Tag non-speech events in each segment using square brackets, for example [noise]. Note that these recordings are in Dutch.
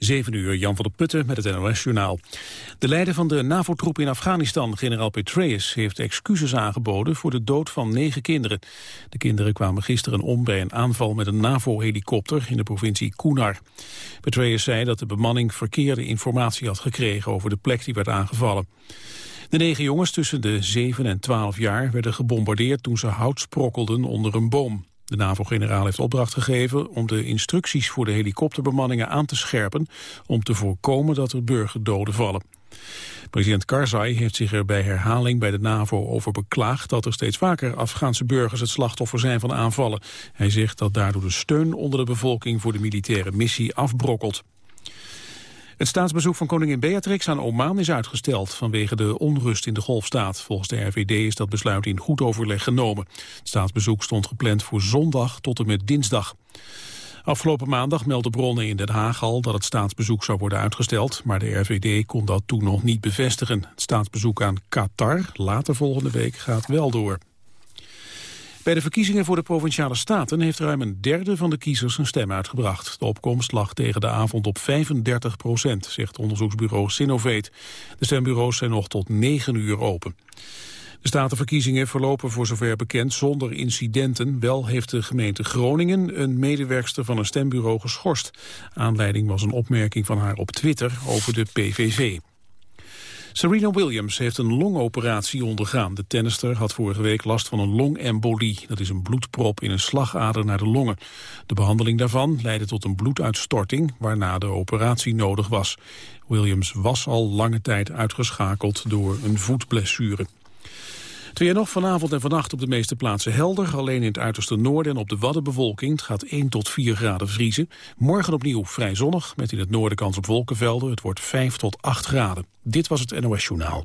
7 uur, Jan van der Putten met het NOS-journaal. De leider van de NAVO-troep in Afghanistan, generaal Petraeus... heeft excuses aangeboden voor de dood van negen kinderen. De kinderen kwamen gisteren om bij een aanval met een NAVO-helikopter... in de provincie Kunar. Petraeus zei dat de bemanning verkeerde informatie had gekregen... over de plek die werd aangevallen. De negen jongens tussen de 7 en 12 jaar werden gebombardeerd toen ze hout sprokkelden onder een boom. De NAVO-generaal heeft opdracht gegeven om de instructies voor de helikopterbemanningen aan te scherpen om te voorkomen dat er burgerdoden vallen. President Karzai heeft zich er bij herhaling bij de NAVO over beklaagd dat er steeds vaker Afghaanse burgers het slachtoffer zijn van aanvallen. Hij zegt dat daardoor de steun onder de bevolking voor de militaire missie afbrokkelt. Het staatsbezoek van koningin Beatrix aan Oman is uitgesteld vanwege de onrust in de golfstaat. Volgens de RVD is dat besluit in goed overleg genomen. Het staatsbezoek stond gepland voor zondag tot en met dinsdag. Afgelopen maandag meldden bronnen in Den Haag al dat het staatsbezoek zou worden uitgesteld, maar de RVD kon dat toen nog niet bevestigen. Het staatsbezoek aan Qatar, later volgende week, gaat wel door. Bij de verkiezingen voor de Provinciale Staten heeft ruim een derde van de kiezers een stem uitgebracht. De opkomst lag tegen de avond op 35 procent, zegt onderzoeksbureau Sinovate. De stembureaus zijn nog tot 9 uur open. De statenverkiezingen verlopen voor zover bekend zonder incidenten. Wel heeft de gemeente Groningen een medewerkster van een stembureau geschorst. Aanleiding was een opmerking van haar op Twitter over de PVV. Serena Williams heeft een longoperatie ondergaan. De tennister had vorige week last van een longembolie. Dat is een bloedprop in een slagader naar de longen. De behandeling daarvan leidde tot een bloeduitstorting... waarna de operatie nodig was. Williams was al lange tijd uitgeschakeld door een voetblessure. Weer nog vanavond en vannacht op de meeste plaatsen helder. Alleen in het uiterste noorden en op de Wadden bewolking. Het gaat 1 tot 4 graden vriezen. Morgen opnieuw vrij zonnig, met in het noorden kans op wolkenvelden. Het wordt 5 tot 8 graden. Dit was het NOS Journaal.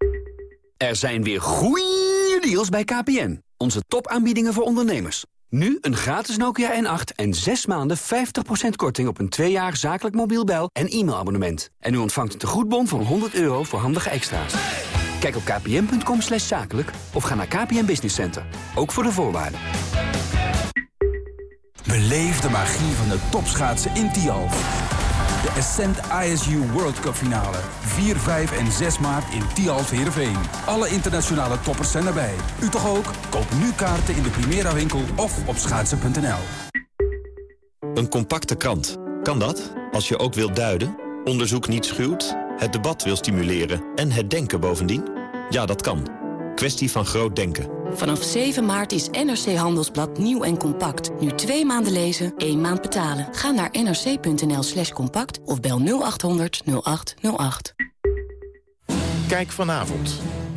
Er zijn weer goeie deals bij KPN. Onze topaanbiedingen voor ondernemers. Nu een gratis Nokia N8 en 6 maanden 50% korting op een 2 jaar zakelijk mobiel bel- en e-mailabonnement. En u ontvangt een tegoedbon van 100 euro voor handige extra's. Kijk op kpn.com slash zakelijk of ga naar KPN Business Center. Ook voor de voorwaarden. Beleef de magie van de topschaatsen in Tialf. Ascent ISU World Cup finale. 4, 5 en 6 maart in Tialf Heerenveen. Alle internationale toppers zijn erbij. U toch ook? Koop nu kaarten in de Primera winkel of op schaatsen.nl. Een compacte krant. Kan dat? Als je ook wilt duiden, onderzoek niet schuwt, het debat wil stimuleren en het denken bovendien? Ja, dat kan. Kwestie van groot denken. Vanaf 7 maart is NRC Handelsblad nieuw en compact. Nu twee maanden lezen, één maand betalen. Ga naar nrc.nl slash compact of bel 0800 0808. Kijk vanavond.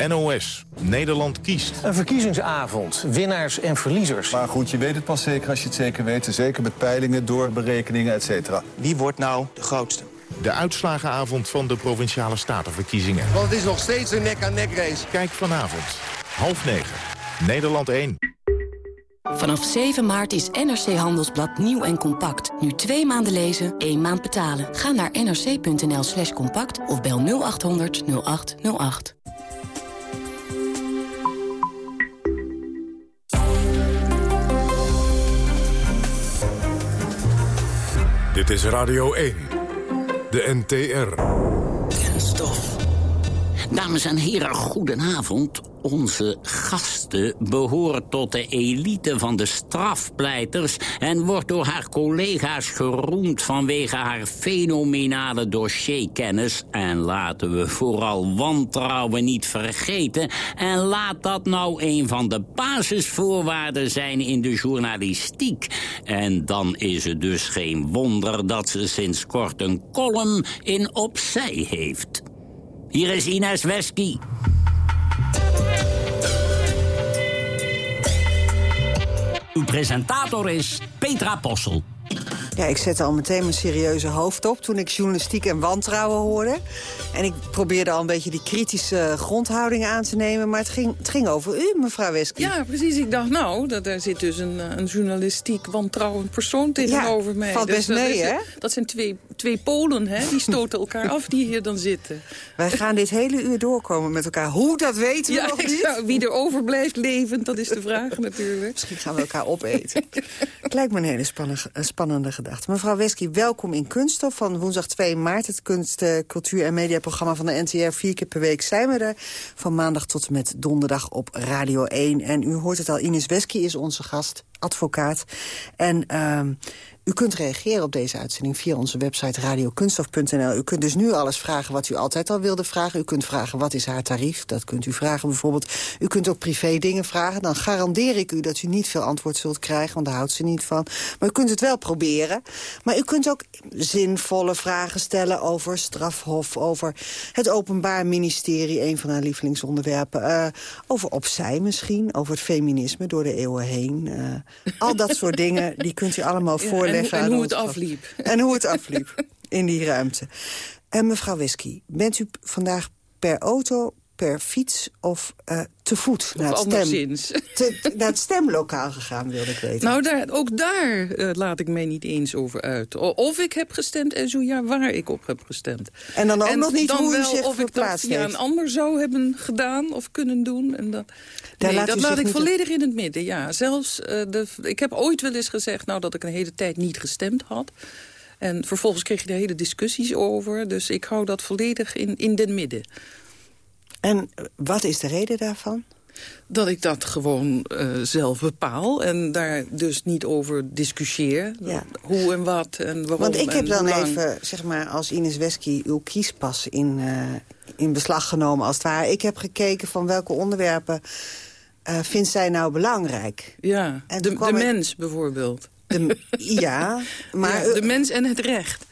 NOS. Nederland kiest. Een verkiezingsavond. Winnaars en verliezers. Maar goed, je weet het pas zeker als je het zeker weet. Zeker met peilingen, doorberekeningen, et cetera. Wie wordt nou de grootste? De uitslagenavond van de Provinciale Statenverkiezingen. Want het is nog steeds een nek-aan-nek race. Kijk vanavond. Half negen. Nederland 1. Vanaf 7 maart is NRC Handelsblad nieuw en compact. Nu twee maanden lezen, één maand betalen. Ga naar nrc.nl slash compact of bel 0800 0808. Dit is Radio 1. De NTR. Dames en heren, goedenavond. Onze gasten behoort tot de elite van de strafpleiters... en wordt door haar collega's geroemd vanwege haar fenomenale dossierkennis. En laten we vooral wantrouwen niet vergeten. En laat dat nou een van de basisvoorwaarden zijn in de journalistiek. En dan is het dus geen wonder dat ze sinds kort een column in Opzij heeft. Hier is Ines Wesky. Uw presentator is Petra Possel. Ja, ik zette al meteen mijn serieuze hoofd op toen ik journalistiek en wantrouwen hoorde. En ik probeerde al een beetje die kritische grondhouding aan te nemen. Maar het ging, het ging over u, mevrouw Wesky. Ja, precies. Ik dacht, nou, dat, daar zit dus een, een journalistiek wantrouwend persoon tegenover ja, mij. valt dus best dat mee, is- hè? Dat zijn twee, twee polen, hè? Die stoten elkaar af die hier dan zitten. Wij gaan dit hele uur doorkomen met elkaar. Hoe, dat weten we Ja, nog niet. zou- wie er overblijft levend, dat is de vraag natuurlijk. Misschien gaan we elkaar opeten. [laughs] Het lijkt me een hele spannende, spannende gedachte. Mevrouw Wesky, welkom in Kunststof van woensdag 2 maart. Het kunst, eh, cultuur en mediaprogramma van de NTR. Vier keer per week zijn we er. Van maandag tot en met donderdag op Radio 1. En u hoort het al, Ines Wesky is onze gast, advocaat. En... ehm, u kunt reageren op deze uitzending via onze website radiokunststof.nl. U kunt dus nu alles vragen wat u altijd al wilde vragen. U kunt vragen wat is haar tarief, dat kunt u vragen bijvoorbeeld. U kunt ook privé dingen vragen. Dan garandeer ik u dat u niet veel antwoord zult krijgen, want daar houdt ze niet van. Maar u kunt het wel proberen. Maar u kunt ook zinvolle vragen stellen over strafhof... over het Openbaar Ministerie, een van haar lievelingsonderwerpen... eh, over opzij misschien, over het feminisme door de eeuwen heen. eh, al dat soort dingen, die kunt u allemaal Ja, en, hoe het afliep. [laughs] En hoe het afliep in die ruimte. En mevrouw Whisky, bent u vandaag per auto, per fiets of eh, te voet naar het, stem, [laughs] te- naar het stemlokaal gegaan, wilde ik weten? Nou, daar, ook daar eh, laat ik mij niet eens over uit. Of ik heb gestemd en zo ja, waar ik op heb gestemd. En dan ook nog niet hoe u wel zich of ik dat via een ander zou hebben gedaan of kunnen doen. En dat, Daar nee, laat dat u laat ik volledig in het midden, ja. Zelfs, eh, de, ik heb ooit wel eens gezegd nou, dat ik een hele tijd niet gestemd had. En vervolgens kreeg je er hele discussies over. Dus ik hou dat volledig in, in den midden. En wat is de reden daarvan? Dat ik dat gewoon eh, zelf bepaal en daar dus niet over discussieer. Ja. Hoe en wat en waarom Want ik heb dan even, zeg maar, als Ines Wesky uw kiespas in, eh, in beslag genomen als het ware. Ik heb gekeken van welke onderwerpen eh, vindt zij nou belangrijk. Ja, En de, ik- mens bijvoorbeeld. De, [laughs] ja, maar Ja, de mens en het recht.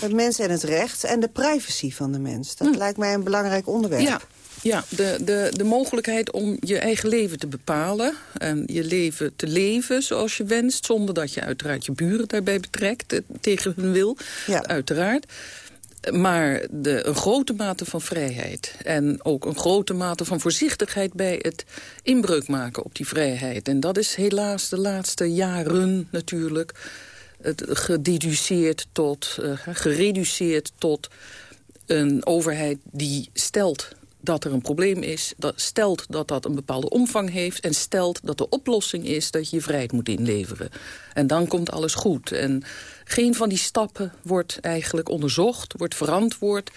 het mens en het recht en de privacy van de mens. Dat lijkt mij een belangrijk onderwerp. Hm. Ja, ja de, de, de mogelijkheid om je eigen leven te bepalen... en je leven te leven zoals je wenst... zonder dat je uiteraard je buren daarbij betrekt... eh, tegen hun wil, uiteraard. Maar de, een grote mate van vrijheid en ook een grote mate van voorzichtigheid... bij het inbreuk maken op die vrijheid. En dat is helaas de laatste jaren natuurlijk... Het gededuceerd tot, eh, gereduceerd tot een overheid die stelt dat er een probleem is, dat stelt dat dat een bepaalde omvang heeft... en stelt dat de oplossing is dat je je vrijheid moet inleveren. En dan komt alles goed. En geen van die stappen wordt eigenlijk onderzocht, wordt verantwoord.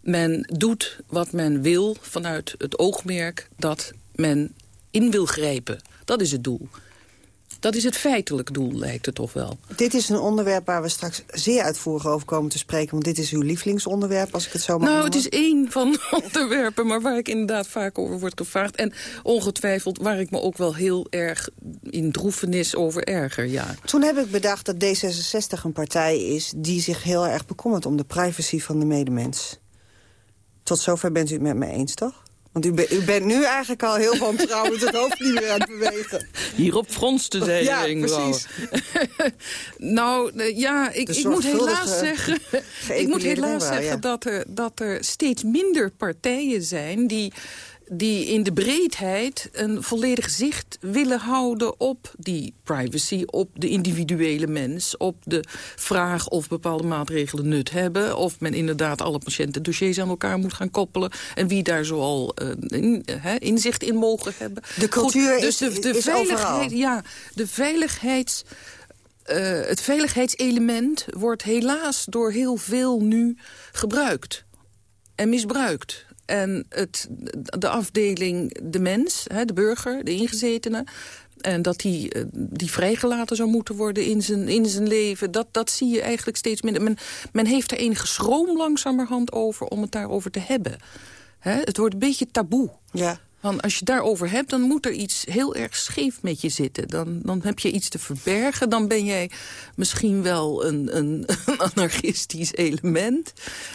Men doet wat men wil vanuit het oogmerk dat men in wil grijpen. Dat is het doel. Dat is het feitelijk doel, lijkt het toch wel. Dit is een onderwerp waar we straks zeer uitvoerig over komen te spreken. Want dit is uw lievelingsonderwerp, als ik het zo mag Nou, het is één van de [laughs] onderwerpen, maar waar ik inderdaad vaak over word gevraagd. En ongetwijfeld waar ik me ook wel heel erg in droefenis over erger, ja. Toen heb ik bedacht dat D66 een partij is... die zich heel erg bekommert om de privacy van de medemens. Tot zover bent u het met me eens, toch? Want u, be- u bent nu eigenlijk al heel wantrouwend het hoofd niet meer aan het bewegen. Hierop fronste zij Ja, precies. [laughs] nou, ja, ik, ik moet helaas zeggen... ik moet helaas zeggen ja. dat, er, dat er steeds minder partijen zijn... die die in de breedheid een volledig zicht willen houden op die privacy, op de individuele mens, op de vraag of bepaalde maatregelen nut hebben, of men inderdaad alle patiëntendossiers aan elkaar moet gaan koppelen en wie daar zoal eh, in, eh, inzicht in mogen hebben. De cultuur Goed, is- dus de, de is veiligheid, overal. ja, de veiligheids eh, het veiligheidselement wordt helaas door heel veel nu gebruikt en misbruikt. En het, de afdeling de mens, hè, de burger, de ingezetene... en dat die, eh, die vrijgelaten zou moeten worden in zijn, in zijn leven... Dat, dat zie je eigenlijk steeds minder. Men, men heeft er enige schroom langzamerhand over om het daarover te hebben. Hè, het wordt een beetje taboe. Ja. Want als je daarover hebt, dan moet er iets heel erg scheef met je zitten. Dan, dan heb je iets te verbergen. Dan ben jij misschien wel een, een, [laughs] een anarchistisch element.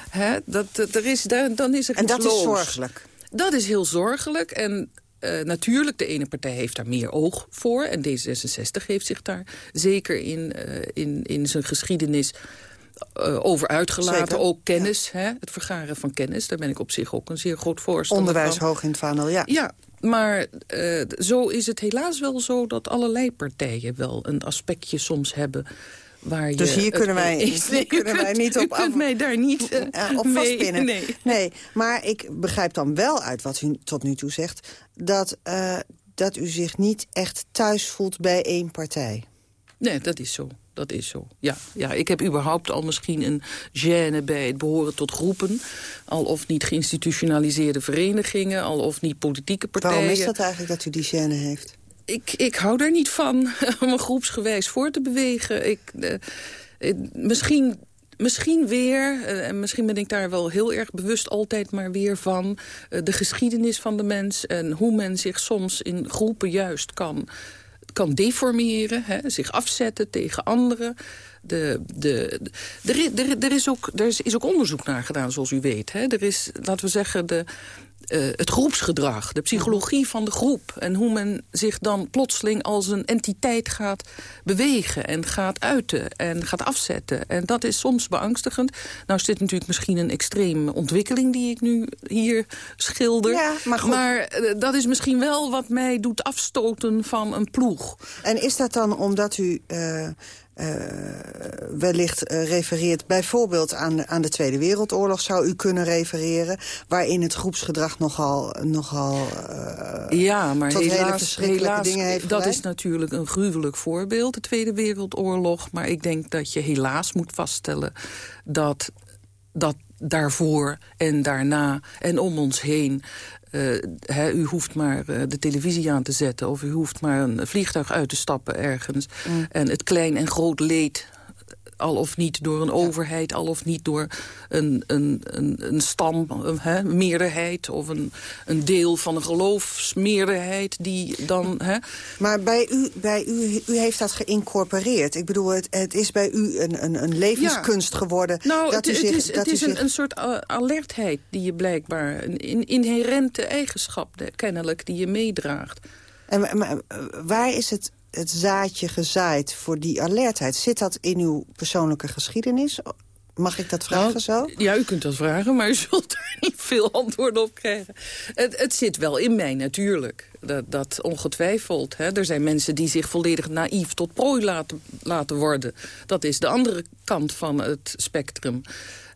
Hè? Dat, dat, er is, daar, dan is er En dat is zorgelijk. Dat is heel zorgelijk. En uh, natuurlijk, de ene partij heeft daar meer oog voor. En D66 heeft zich daar zeker in, uh, in, in zijn geschiedenis uh, over uitgelaten. Zeker. Ook kennis, hè, het vergaren van kennis. Daar ben ik op zich ook een zeer groot voorstander Onderwijs van. hoog in het vaandel, ja. Ja, maar uh, zo is het helaas wel zo dat allerlei partijen wel een aspectje soms hebben... Waar je dus hier kunnen wij, [laughs] kunnen wij niet op U kunt mij daar niet uh, op vastpinnen. Nee. [laughs] nee, maar ik begrijp dan wel uit wat u tot nu toe zegt... dat, dat u zich niet echt thuis voelt bij één partij. Nee, dat is zo. Dat is zo. Ja, ja, ik heb überhaupt al misschien een gêne bij het behoren tot groepen. Al of niet geïnstitutionaliseerde verenigingen, al of niet politieke partijen. Waarom is dat eigenlijk dat u die gêne heeft? Ik, ik hou daar niet van [laughs] om me groepsgewijs voor te bewegen. Ik, uh, misschien Misschien weer, uh, en misschien ben ik daar wel heel erg bewust altijd maar weer van... Uh, de geschiedenis van de mens en hoe men zich soms in groepen juist kan, kan deformeren. Hè, zich afzetten tegen anderen. De, de, de, er, is ook, er is ook onderzoek naar gedaan, zoals u weet. Hè. Er is, laten we zeggen, de, uh, het groepsgedrag, de psychologie van de groep... en hoe men zich dan plotseling als een entiteit gaat bewegen... en gaat uiten en gaat afzetten. En dat is soms beangstigend. Nou is dit natuurlijk misschien een extreme ontwikkeling... die ik nu hier schilder. Ja, maar goed. maar uh, dat is misschien wel wat mij doet afstoten van een ploeg. En is dat dan omdat u... Uh... Uh, wellicht uh, refereert bijvoorbeeld aan de, aan de Tweede Wereldoorlog... zou u kunnen refereren, waarin het groepsgedrag nogal, nogal uh, ja, maar tot helaas, hele verschrikkelijke helaas, dingen heeft Dat is natuurlijk een gruwelijk voorbeeld, de Tweede Wereldoorlog. Maar ik denk dat je helaas moet vaststellen dat, dat daarvoor en daarna en om ons heen... Uh, he, u hoeft maar uh, de televisie aan te zetten... of u hoeft maar een vliegtuig uit te stappen ergens. Mm. En het klein en groot leed al of niet door een overheid, al of niet door een, een, een, een stam, een meerderheid... of een, een deel van een geloofsmeerderheid die dan... Maar bij u, bij u, u heeft dat geïncorporeerd. Ik bedoel, het, het is bij u een, een, een levenskunst ja. geworden. Nou, dat het, u zich, het is, dat het is zich... een, een soort alertheid die je blijkbaar... een inherente eigenschap kennelijk die je meedraagt. En maar, waar is het het zaadje gezaaid voor die alertheid? Zit dat in uw persoonlijke geschiedenis? Mag ik dat vragen nou, zo? Ja, u kunt dat vragen, maar u [laughs] zult er niet veel antwoorden op krijgen. Het, het zit wel in mij natuurlijk. Dat, dat ongetwijfeld. Hè. Er zijn mensen die zich volledig naïef tot prooi laten, laten worden. Dat is de andere kant van het spectrum.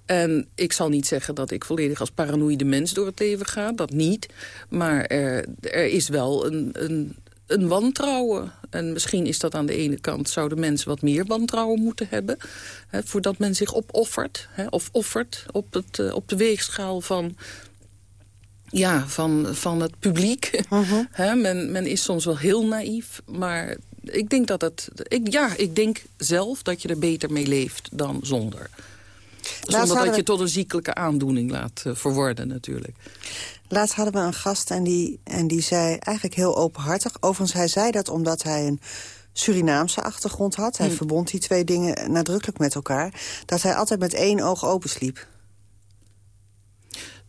En ik zal niet zeggen dat ik volledig als paranoïde mens door het leven ga. Dat niet. Maar er, er is wel een... een een wantrouwen. En misschien is dat aan de ene kant... zouden mensen wat meer wantrouwen moeten hebben... Hè, voordat men zich opoffert. Hè, of offert op, het, uh, op de weegschaal van... Ja, van, van het publiek. Uh -huh. [laughs] Hè, men, men is soms wel heel naïef, maar ik denk dat het... Ik, ja, ik denk zelf dat je er beter mee leeft dan zonder. Zonder dat we... je tot een ziekelijke aandoening laat uh, verworden natuurlijk. Laatst hadden we een gast en die, en die zei eigenlijk heel openhartig... overigens, hij zei dat omdat hij een Surinaamse achtergrond had. Hij hm. verbond die twee dingen nadrukkelijk met elkaar. Dat hij altijd met één oog open sliep.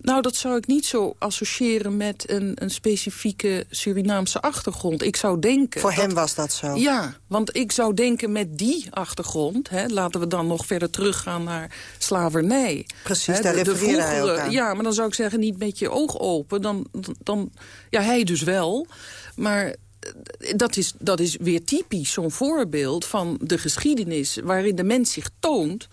Nou, dat zou ik niet zo associëren met een, een specifieke Surinaamse achtergrond. Ik zou denken... Voor dat, hem was dat zo? Ja, want ik zou denken met die achtergrond... Hè, laten we dan nog verder teruggaan naar slavernij. Precies, hè, daar de, de vroegere, hij ook aan. Ja, maar dan zou ik zeggen niet met je oog open. Dan, dan, ja, hij dus wel, maar dat is, dat is weer typisch zo'n voorbeeld van de geschiedenis... waarin de mens zich toont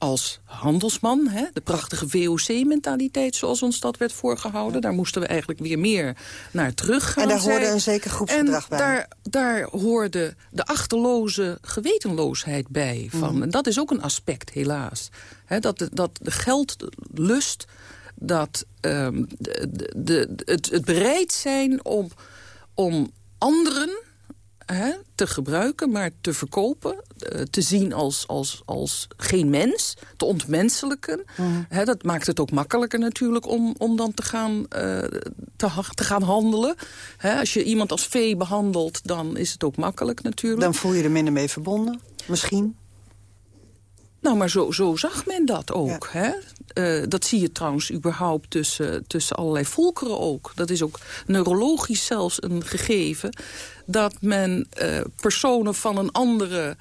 als handelsman. Hè? De prachtige VOC-mentaliteit zoals ons dat werd voorgehouden. Daar moesten we eigenlijk weer meer naar teruggaan. En daar hoorde een zeker groepsgedrag en bij. Daar, daar hoorde de achterloze gewetenloosheid bij. Van. Mm. En dat is ook een aspect, helaas. Hè, dat, de, dat de geldlust, dat um, de, de, de, het, het bereid zijn om, om anderen Hè, te gebruiken, maar te verkopen. Uh, te zien als, als, als geen mens. Te ontmenselijken. Mm. Hè, dat maakt het ook makkelijker natuurlijk om, om dan te gaan, uh, te, te, gaan handelen. Hè, als je iemand als vee behandelt, dan is het ook makkelijk natuurlijk. Dan voel je er minder mee verbonden, misschien? Nou, maar zo, zo zag men dat ook. Hè? Uh, dat zie je trouwens überhaupt tussen, tussen allerlei volkeren ook. Dat is ook neurologisch zelfs een gegeven... dat men uh, personen van een andere,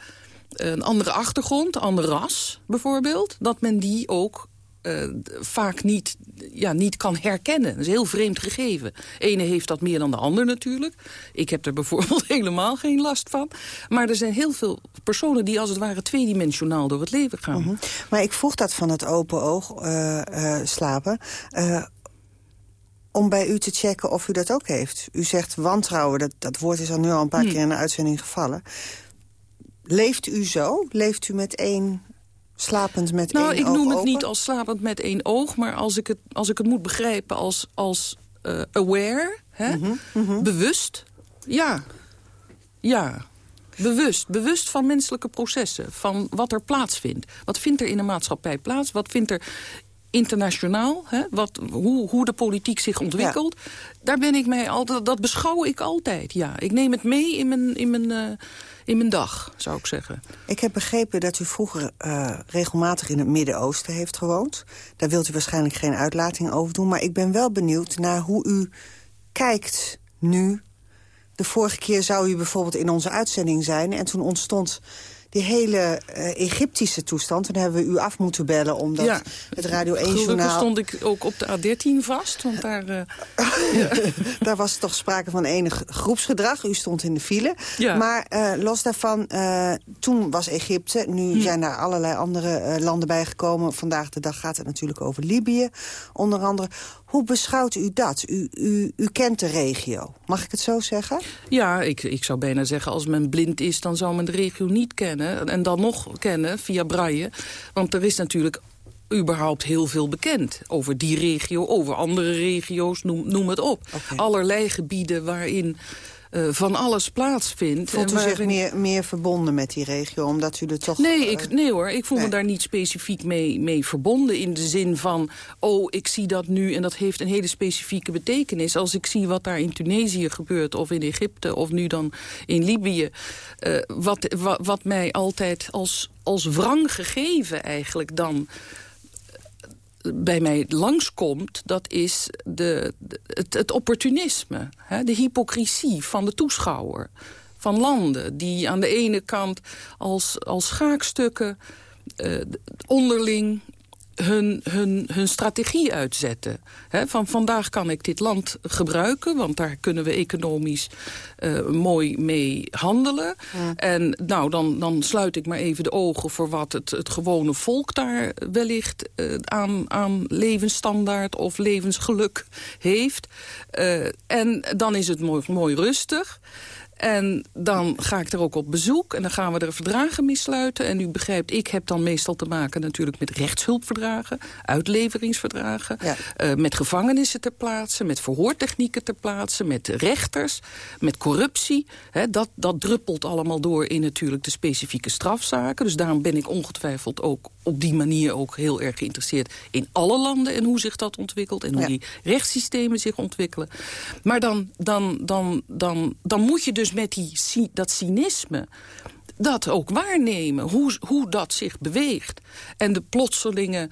een andere achtergrond, ander ras bijvoorbeeld... dat men die ook uh, vaak niet, ja, niet kan herkennen. Dat is een heel vreemd gegeven. Ene heeft dat meer dan de ander natuurlijk. Ik heb er bijvoorbeeld [laughs] helemaal geen last van. Maar er zijn heel veel personen die als het ware tweedimensionaal door het leven gaan. -hmm. Maar ik vroeg dat van het open oog uh, slapen om bij u te checken of u dat ook heeft. U zegt wantrouwen, dat, dat woord is al nu al een paar hm. keer in de uitzending gevallen. Leeft u zo? Leeft u met één slapend met nou, één oog Nou, ik noem open? het niet als slapend met één oog... maar als ik het, als ik het moet begrijpen als, als uh, aware, hè? Mm -hmm, mm -hmm. bewust. Ja, ja. Bewust, bewust van menselijke processen, van wat er plaatsvindt. Wat vindt er in de maatschappij plaats? Wat vindt er internationaal, hè? Wat, hoe, hoe de politiek zich ontwikkelt. Ja. Daar ben ik mij altijd, dat beschouw ik altijd, ja. Ik neem het mee in mijn, in mijn, uh, in mijn dag, zou ik zeggen. Ik heb begrepen dat u vroeger uh, regelmatig in het Midden-Oosten heeft gewoond. Daar wilt u waarschijnlijk geen uitlating over doen. Maar ik ben wel benieuwd naar hoe u kijkt nu. De vorige keer zou u bijvoorbeeld in onze uitzending zijn... en toen ontstond die hele uh, Egyptische toestand. Toen hebben we u af moeten bellen, omdat ja. het Radio 1-journaal... Gelukkig stond ik ook op de A13 vast, want daar... Uh... [laughs] ja. daar was toch sprake van enig groepsgedrag. U stond in de file. Ja. Maar uh, los daarvan, toen was Egypte. Nu hm. zijn daar allerlei andere landen bijgekomen. Vandaag de dag gaat het natuurlijk over Libië, onder andere. Hoe beschouwt u dat? U, u, u kent de regio. Mag ik het zo zeggen? Ja, ik, ik zou bijna zeggen, als men blind is... dan zou men de regio niet kennen. En dan nog kennen via braille. Want er is natuurlijk überhaupt heel veel bekend over die regio, over andere regio's, noem, noem het op. Okay. Allerlei gebieden waarin uh, van alles plaatsvindt. Voelt u waarin... zich meer, meer verbonden met die regio, omdat u er toch... Nee, uh, ik, nee hoor, ik voel nee. me daar niet specifiek mee, mee verbonden... in de zin van, oh, ik zie dat nu en dat heeft een hele specifieke betekenis. Als ik zie wat daar in Tunesië gebeurt, of in Egypte, of nu dan in Libië... Uh, wat, wat, wat mij altijd als, als wrang gegeven eigenlijk dan bij mij langskomt, dat is de, het, opportunisme. Hè, de hypocrisie van de toeschouwer. Van landen die aan de ene kant als, als schaakstukken uh, onderling hun, hun, hun strategie uitzetten. He, van vandaag kan ik dit land gebruiken, want daar kunnen we economisch uh, mooi mee handelen. Ja. En nou, dan, dan sluit ik maar even de ogen voor wat het, het gewone volk daar wellicht uh, aan, aan levensstandaard of levensgeluk heeft. Uh, en dan is het mooi, mooi rustig. En dan ga ik er ook op bezoek en dan gaan we er verdragen mee sluiten. En u begrijpt, ik heb dan meestal te maken natuurlijk met rechtshulpverdragen, uitleveringsverdragen, ja. uh, met gevangenissen ter plaatse, met verhoortechnieken ter plaatse, met rechters, met corruptie. He, dat, dat druppelt allemaal door in natuurlijk de specifieke strafzaken. Dus daarom ben ik ongetwijfeld ook op die manier ook heel erg geïnteresseerd in alle landen en hoe zich dat ontwikkelt en hoe ja. die rechtssystemen zich ontwikkelen. Maar dan, dan, dan, dan, dan moet je dus met die, dat cynisme dat ook waarnemen, hoe, hoe dat zich beweegt. En de plotselinge,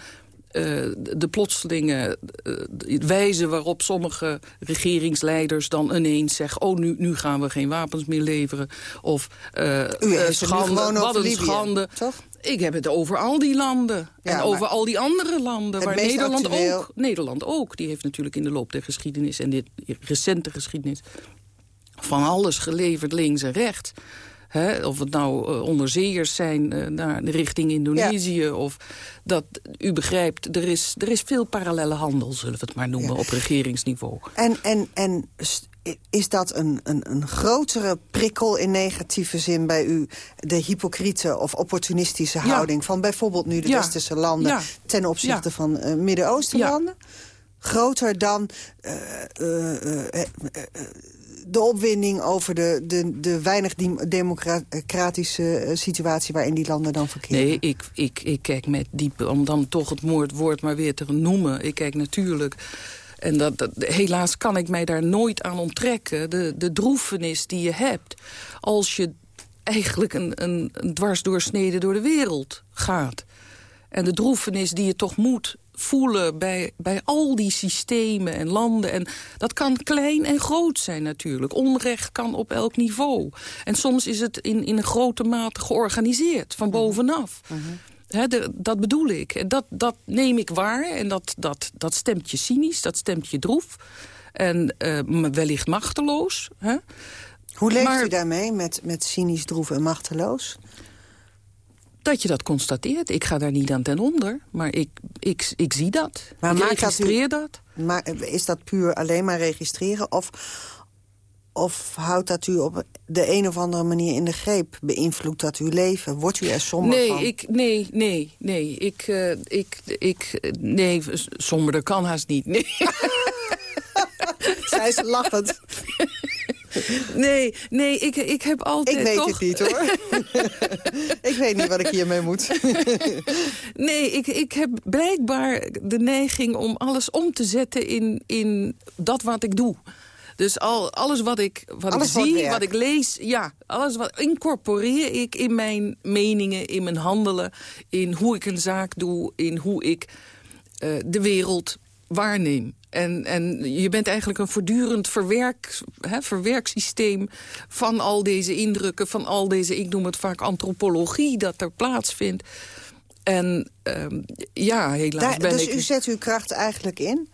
uh, de plotselinge uh, wijze waarop sommige regeringsleiders dan ineens zeggen... oh, nu, nu gaan we geen wapens meer leveren. Of uh, schande, wat een Libië, schande. Toch? Ik heb het over al die landen. Ja, en over al die andere landen. Waar Nederland actueel... ook, Nederland ook. Die heeft natuurlijk in de loop der geschiedenis... en dit recente geschiedenis van alles geleverd links en rechts. He, of het nou uh, onderzeeërs zijn uh, naar de richting Indonesië. Ja. Of dat, u begrijpt, er is, er is veel parallelle handel, zullen we het maar noemen, ja. op regeringsniveau. En, en, en is dat een, een, een grotere prikkel in negatieve zin bij u... de hypocriete of opportunistische houding van bijvoorbeeld nu de westerse landen... ten opzichte van uh, Midden-Oostenlanden? Groter dan de opwinding over de, de, de weinig democratische situatie waarin die landen dan verkeren? Nee, ik, ik, ik kijk met diep, om dan toch het woord maar weer te noemen. Ik kijk natuurlijk... En dat, dat, helaas kan ik mij daar nooit aan onttrekken. De, de droefenis die je hebt als je eigenlijk een, een, een dwarsdoorsnede door de wereld gaat. En de droefenis die je toch moet voelen bij, bij al die systemen en landen. En dat kan klein en groot zijn natuurlijk. Onrecht kan op elk niveau. En soms is het in, in een grote mate georganiseerd, van mhm. bovenaf. Mhm. dat bedoel ik. En dat, dat neem ik waar en dat, dat, dat stemt je cynisch, dat stemt je droef. En uh, wellicht machteloos. Hoe leeft u daarmee, met, met cynisch, droef en machteloos? Dat je dat constateert. Ik ga daar niet aan ten onder, maar ik, ik, ik zie dat. Maar ik registreer dat, u, Maar is dat puur alleen maar registreren? Of, of houdt dat u op de een of andere manier in de greep? Beïnvloedt dat uw leven? Wordt u er somber nee, van? Ik, nee, nee, nee. Ik, uh, ik, ik, nee, somberder kan haast niet. Nee. [laughs] Zij is lachend. Nee, nee ik, ik heb altijd Ik weet toch... het niet, hoor. [laughs] ik weet niet wat ik hiermee moet. [laughs] nee, ik, ik heb blijkbaar de neiging om alles om te zetten in, in dat wat ik doe. Dus al, alles wat ik, wat ik zie, wat ik lees, ja, alles wat incorporeer ik in mijn meningen, in mijn handelen, in hoe ik een zaak doe, in hoe ik uh, de wereld waarneem. En, en je bent eigenlijk een voortdurend verwerk, hè, verwerksysteem van al deze indrukken, van al deze, ik noem het vaak antropologie, dat er plaatsvindt. En um, ja, helaas Daar, ben dus ik... Dus u zet uw kracht eigenlijk in?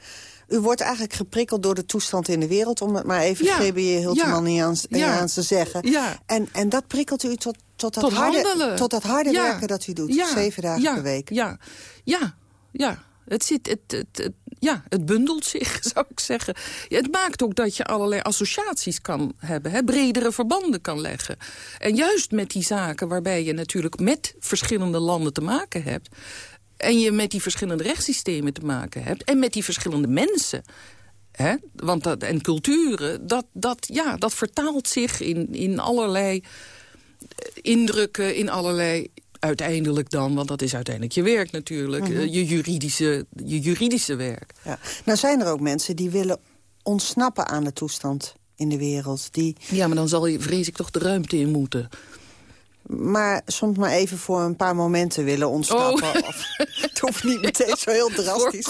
U wordt eigenlijk geprikkeld door de toestand in de wereld... om het maar even ja, GBJ Hilteman ja, te zeggen. Ja. En, en dat prikkelt u tot, tot dat tot harde, tot dat harde werken dat u doet. Zeven dagen per week. Ja, ja, ja. Het, zit, het, het, ja, het bundelt zich, [laughs] zou ik zeggen. Ja, het maakt ook dat je allerlei associaties kan hebben. Hè, bredere verbanden kan leggen. En juist met die zaken waarbij je natuurlijk met verschillende landen te maken hebt... en je met die verschillende rechtssystemen te maken hebt... en met die verschillende mensen... Hè, want dat, en culturen, dat, dat, ja, dat vertaalt zich in, in allerlei indrukken, in allerlei uiteindelijk dan, want dat is uiteindelijk je werk natuurlijk, mhm. eh, je, juridische, je juridische werk. Ja. Nou zijn er ook mensen die willen ontsnappen aan de toestand in de wereld. Die... Ja, maar dan zal je, vrees ik, toch de ruimte in moeten maar soms maar even voor een paar momenten willen ontsnappen. Oh. Of, het hoeft niet meteen zo heel [laughs] drastisch.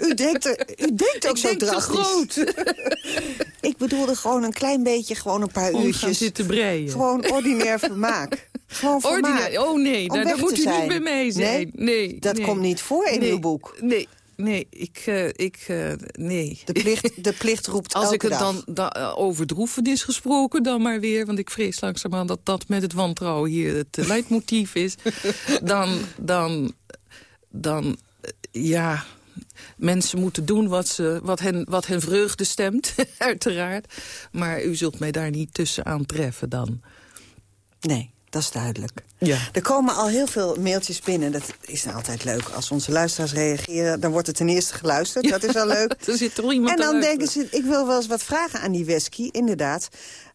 U denkt, er, u denkt ook zo drastisch. groot. [laughs] ik bedoelde gewoon een klein beetje, gewoon een paar Om uurtjes. zitten breien. Gewoon ordinair vermaak. Gewoon Ordinair. Oh nee, daar, moet u zijn. niet bij mij zijn. Nee, nee dat komt niet voor in uw boek. Nee, Nee, ik... Uh, ik uh, nee. De plicht, [laughs] de plicht roept Als ik het dan da, uh, over droefenis gesproken dan maar weer... want ik vrees langzaamaan dat dat met het wantrouwen hier het leidmotief is... [laughs] dan, dan, dan ja, mensen moeten doen wat, ze, wat, hen, wat hen vreugde stemt, [laughs] uiteraard. Maar u zult mij daar niet tussen aantreffen dan. Nee. Dat is duidelijk. Ja. Er komen al heel veel mailtjes binnen. Dat is nou altijd leuk. Als onze luisteraars reageren, dan wordt het ten eerste geluisterd. Dat is al [laughs] leuk. er zit toch iemand En dan denken ze, ik wil wel eens wat vragen aan die Wesky. Inderdaad.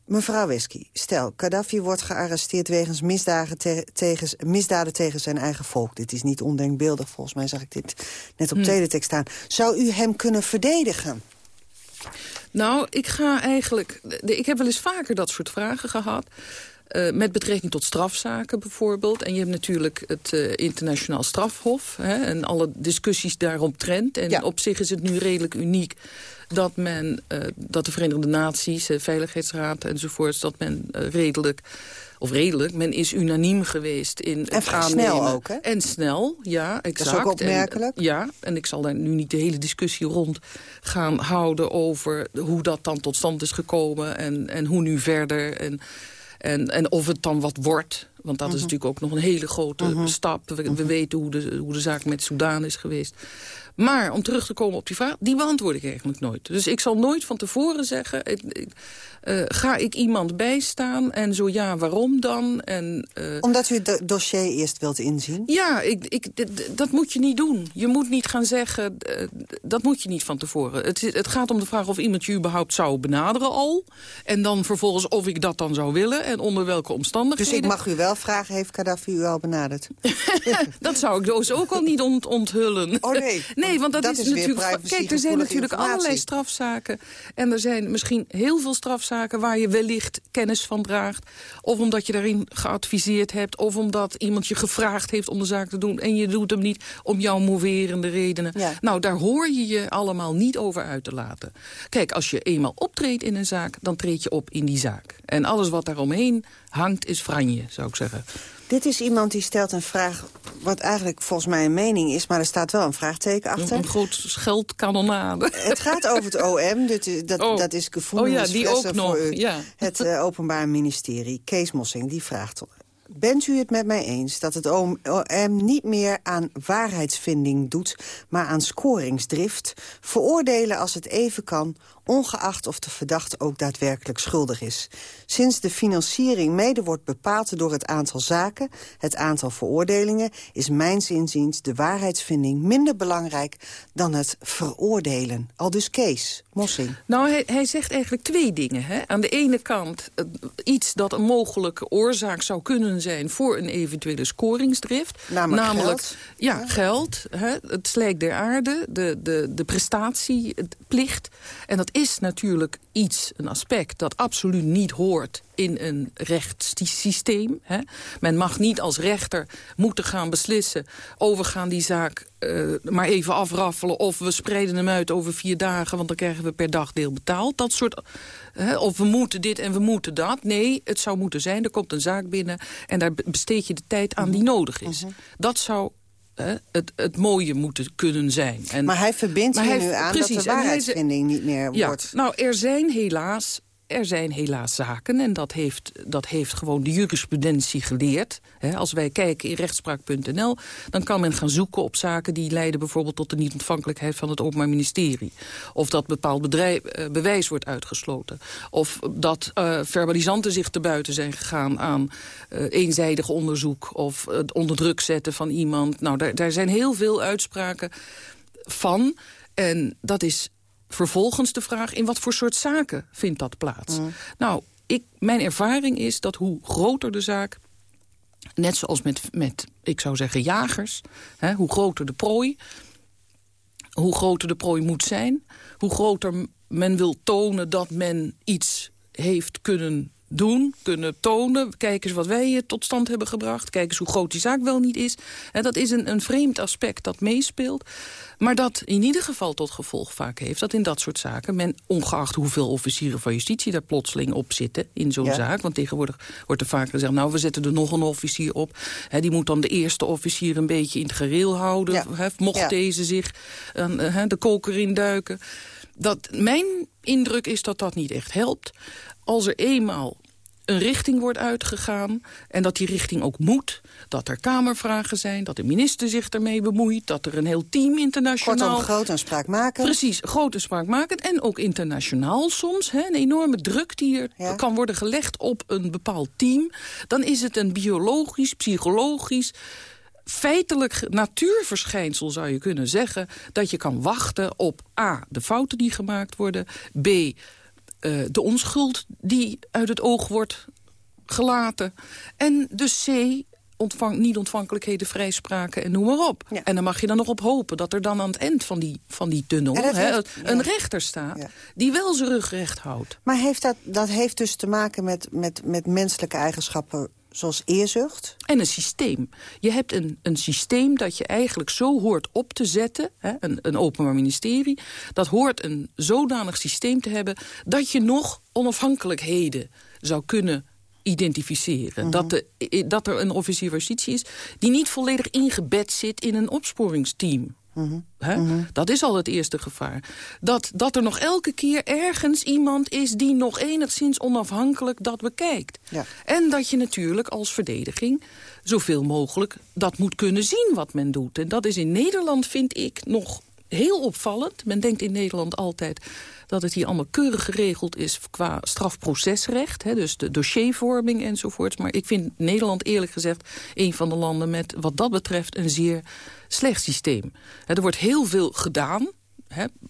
Mevrouw Wesky, stel, Gaddafi wordt gearresteerd wegens misdaden, tegen, misdaden tegen zijn eigen volk. Dit is niet ondenkbeeldig, volgens mij zag ik dit net op hm. teletext staan. Zou u hem kunnen verdedigen? Nou, ik ga eigenlijk... Ik heb wel eens vaker dat soort vragen gehad. Uh, met betrekking tot strafzaken bijvoorbeeld. En je hebt natuurlijk het uh, internationaal strafhof hè, en alle discussies daaromtrent. En ja. op zich is het nu redelijk uniek dat men, uh, dat de Verenigde Naties, de Veiligheidsraad enzovoorts, dat men redelijk of redelijk, men is unaniem geweest in en het aannemen. snel ook, hè? En snel, ja, exact. Dat is ook opmerkelijk. En, ja, en ik zal daar nu niet de hele discussie rond gaan houden... over hoe dat dan tot stand is gekomen en, en hoe nu verder... En, en, en of het dan wat wordt, want dat is mhm. natuurlijk ook nog een hele grote mhm. stap. We, we, mhm. weten hoe de, hoe de zaak met Soudaan is geweest. Maar om terug te komen op die vraag, die beantwoord ik eigenlijk nooit. Dus ik zal nooit van tevoren zeggen... Uh, ga ik iemand bijstaan en zo ja, waarom dan? En, uh, Omdat u het dossier eerst wilt inzien? Ja, ik, ik, dat moet je niet doen. Je moet niet gaan zeggen, uh, dat moet je niet van tevoren. Het, het gaat om de vraag of iemand je überhaupt zou benaderen al. En dan vervolgens of ik dat dan zou willen en onder welke omstandigheden. Dus ik mag u wel vragen, heeft Gaddafi u al benaderd? [laughs] dat zou ik dus ook al niet ont onthullen. Oh nee. [laughs] nee, want dat, Dat is, natuurlijk... Kijk, er zijn natuurlijk allerlei strafzaken. En er zijn misschien heel veel strafzaken waar je wellicht kennis van draagt. Of omdat je daarin geadviseerd hebt. Of omdat iemand je gevraagd heeft om de zaak te doen. En je doet hem niet om jouw moverende redenen. Ja. Nou, daar hoor je je allemaal niet over uit te laten. Kijk, als je eenmaal optreedt in een zaak, dan treed je op in die zaak. En alles wat daaromheen hangt is franje, zou ik zeggen. Dit is iemand die stelt een vraag wat eigenlijk volgens mij een mening is... maar er staat wel een vraagteken achter. Een groot scheldkanonade. Het gaat over het OM, dit dat, Oh. dat is Oh ja, die ook nog, ja. Het eh, Openbaar Ministerie, Kees Mossing, die vraagt... Bent u het met mij eens dat het OM niet meer aan waarheidsvinding doet... maar aan scoringsdrift, veroordelen als het even kan... ongeacht of de verdachte ook daadwerkelijk schuldig is? Sinds de financiering mede wordt bepaald door het aantal zaken... het aantal veroordelingen... is mijns inziens de waarheidsvinding minder belangrijk... dan het veroordelen. Al dus Kees Mossing. Nou, hij, hij zegt eigenlijk twee dingen. Hè. Aan de ene kant eh, iets dat een mogelijke oorzaak zou kunnen zijn... voor een eventuele scoringsdrift. Namelijk geld. Ja, geld. Hè, het slijk der aarde, de, de, de prestatieplicht. En dat is natuurlijk iets, een aspect... dat absoluut niet hoort in een rechtssysteem. Hè. Men mag niet als rechter moeten gaan beslissen... overgaan die zaak eh, maar even afraffelen... of we spreiden hem uit over vier dagen... want dan krijgen we per dagdeel betaald. Dat soort, hè, of we moeten dit en we moeten dat. Nee, het zou moeten zijn, er komt een zaak binnen... en daar besteed je de tijd aan die nodig is. Dat zou hè, het, het mooie moeten kunnen zijn. En, Maar hij verbindt maar hij- nu aan precies, dat de en hij waarheidsvinding niet meer ja, wordt. nou, er zijn helaas... Er zijn helaas zaken, en dat heeft, dat heeft gewoon de jurisprudentie geleerd. Als wij kijken in rechtspraak.nl, dan kan men gaan zoeken op zaken... die leiden bijvoorbeeld tot de niet-ontvankelijkheid van het Openbaar Ministerie. Of dat bepaald bedrijf, eh, bewijs wordt uitgesloten. Of dat eh, verbalisanten zich te buiten zijn gegaan aan eh, eenzijdig onderzoek... of het onder druk zetten van iemand. Nou, daar, daar zijn heel veel uitspraken van. En dat is vervolgens de vraag... in wat voor soort zaken vindt dat plaats? Nou, ik, mijn ervaring is dat hoe groter de zaak... net zoals met, met ik zou zeggen, jagers... Hè, hoe groter de prooi, hoe groter de prooi moet zijn... hoe groter men wil tonen dat men iets heeft kunnen doen, kunnen tonen. Kijk eens wat wij hier tot stand hebben gebracht. Kijk eens hoe groot die zaak wel niet is. En dat is een, een vreemd aspect dat meespeelt. Maar dat in ieder geval tot gevolg vaak heeft... dat in dat soort zaken men, ongeacht hoeveel officieren van justitie... daar plotseling op zitten in zo'n Ja. zaak... want tegenwoordig wordt er vaak gezegd... nou, we zetten er nog een officier op. Hè, die moet dan de eerste officier een beetje in het gereel houden. Ja. Mocht Ja. deze zich aan, eh, de koker induiken. Dat, mijn indruk is dat dat niet echt helpt. Als er eenmaal een richting wordt uitgegaan... en dat die richting ook moet, dat er kamervragen zijn... dat de minister zich ermee bemoeit, dat er een heel team internationaal... Kortom, groot en spraakmakend. Precies, grote spraakmakend en ook internationaal soms. Hè, een enorme druk die er Ja. kan worden gelegd op een bepaald team. Dan is het een biologisch, psychologisch feitelijk natuurverschijnsel zou je kunnen zeggen... dat je kan wachten op A, de fouten die gemaakt worden... B, eh, de onschuld die uit het oog wordt gelaten... en dus C, ontvang, niet-ontvankelijkheden, vrijspraken en noem maar op. Ja. En dan mag je dan nog op hopen dat er dan aan het eind van die, van die tunnel... Hè, heeft- een ja. rechter staat Ja. die wel zijn rug recht houdt. Maar heeft dat, dat heeft dus te maken met, met, met menselijke eigenschappen zoals eerzucht? En een systeem. Je hebt een, een systeem dat je eigenlijk zo hoort op te zetten, hè, een, een openbaar ministerie, dat hoort een zodanig systeem te hebben dat je nog onafhankelijkheden zou kunnen identificeren. dat, de, dat er een officier van justitie is die niet volledig ingebed zit in een opsporingsteam. Hè? Dat is al het eerste gevaar. Dat, dat er nog elke keer ergens iemand is die nog enigszins onafhankelijk dat bekijkt. Ja. En dat je natuurlijk als verdediging zoveel mogelijk dat moet kunnen zien wat men doet. En dat is in Nederland, vind ik, nog heel opvallend. Men denkt in Nederland altijd dat het hier allemaal keurig geregeld is qua strafprocesrecht. Hè, dus de dossiervorming enzovoorts. Maar ik vind Nederland eerlijk gezegd een van de landen met wat dat betreft een zeer slecht systeem. Er wordt heel veel gedaan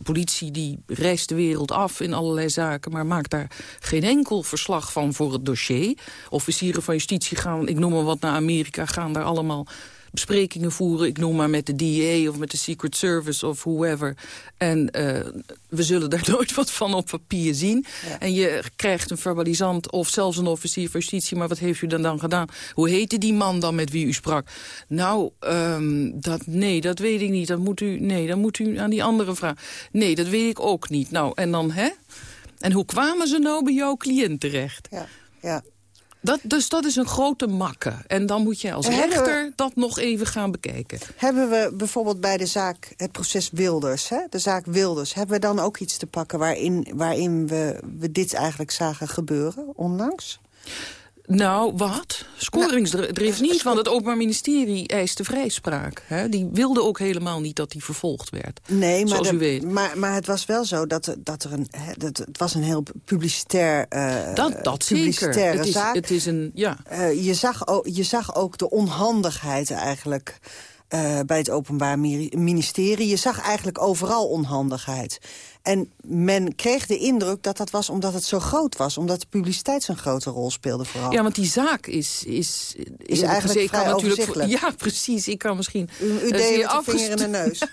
politie die reist de wereld af in allerlei zaken... maar maakt daar geen enkel verslag van voor het dossier. Officieren van justitie gaan, ik noem maar wat, naar Amerika... gaan daar allemaal besprekingen voeren. Ik noem maar met de DEA of met de Secret Service of whoever. En uh, we zullen daar [laughs] nooit wat van op papier zien. En je krijgt een verbalisant of zelfs een officier van justitie. Maar wat heeft u dan dan gedaan? Hoe heette die man dan met wie u sprak? Nou, um, dat, nee, dat weet ik niet. Dat moet u, nee, dan moet u aan die andere vragen. Nee, dat weet ik ook niet. Nou, en dan, hè? En hoe kwamen ze nou bij jouw cliënt terecht? Ja, ja. Dat, dus dat is een grote makke. En dan moet je als rechter dat nog even gaan bekijken. Hebben we bijvoorbeeld bij de zaak, het proces Wilders, hè? de zaak Wilders... hebben we dan ook iets te pakken waarin, waarin we, we dit eigenlijk zagen gebeuren, onlangs? Nou, wat? Scoringsdrift nou, niet, want het Openbaar Ministerie eiste vrijspraak. Hè? Die wilde ook helemaal niet dat hij vervolgd werd, nee, maar zoals u weet. Maar, maar het was wel zo dat, dat er een... Dat, het was een heel publicitair uh, Dat, dat zeker. Het is, zaak. Het is een, ja. Uh, je, zag ook, je zag ook de onhandigheid eigenlijk... Uh, bij het Openbaar Ministerie. Je zag eigenlijk overal onhandigheid. En men kreeg de indruk dat dat was omdat het zo groot was. Omdat de publiciteit zo'n grote rol speelde vooral. Ja, want die zaak is... Is, is eigenlijk vrij natuurlijk Ja, precies. Ik kan misschien... U, u uh, deed de vinger in de neus. [laughs]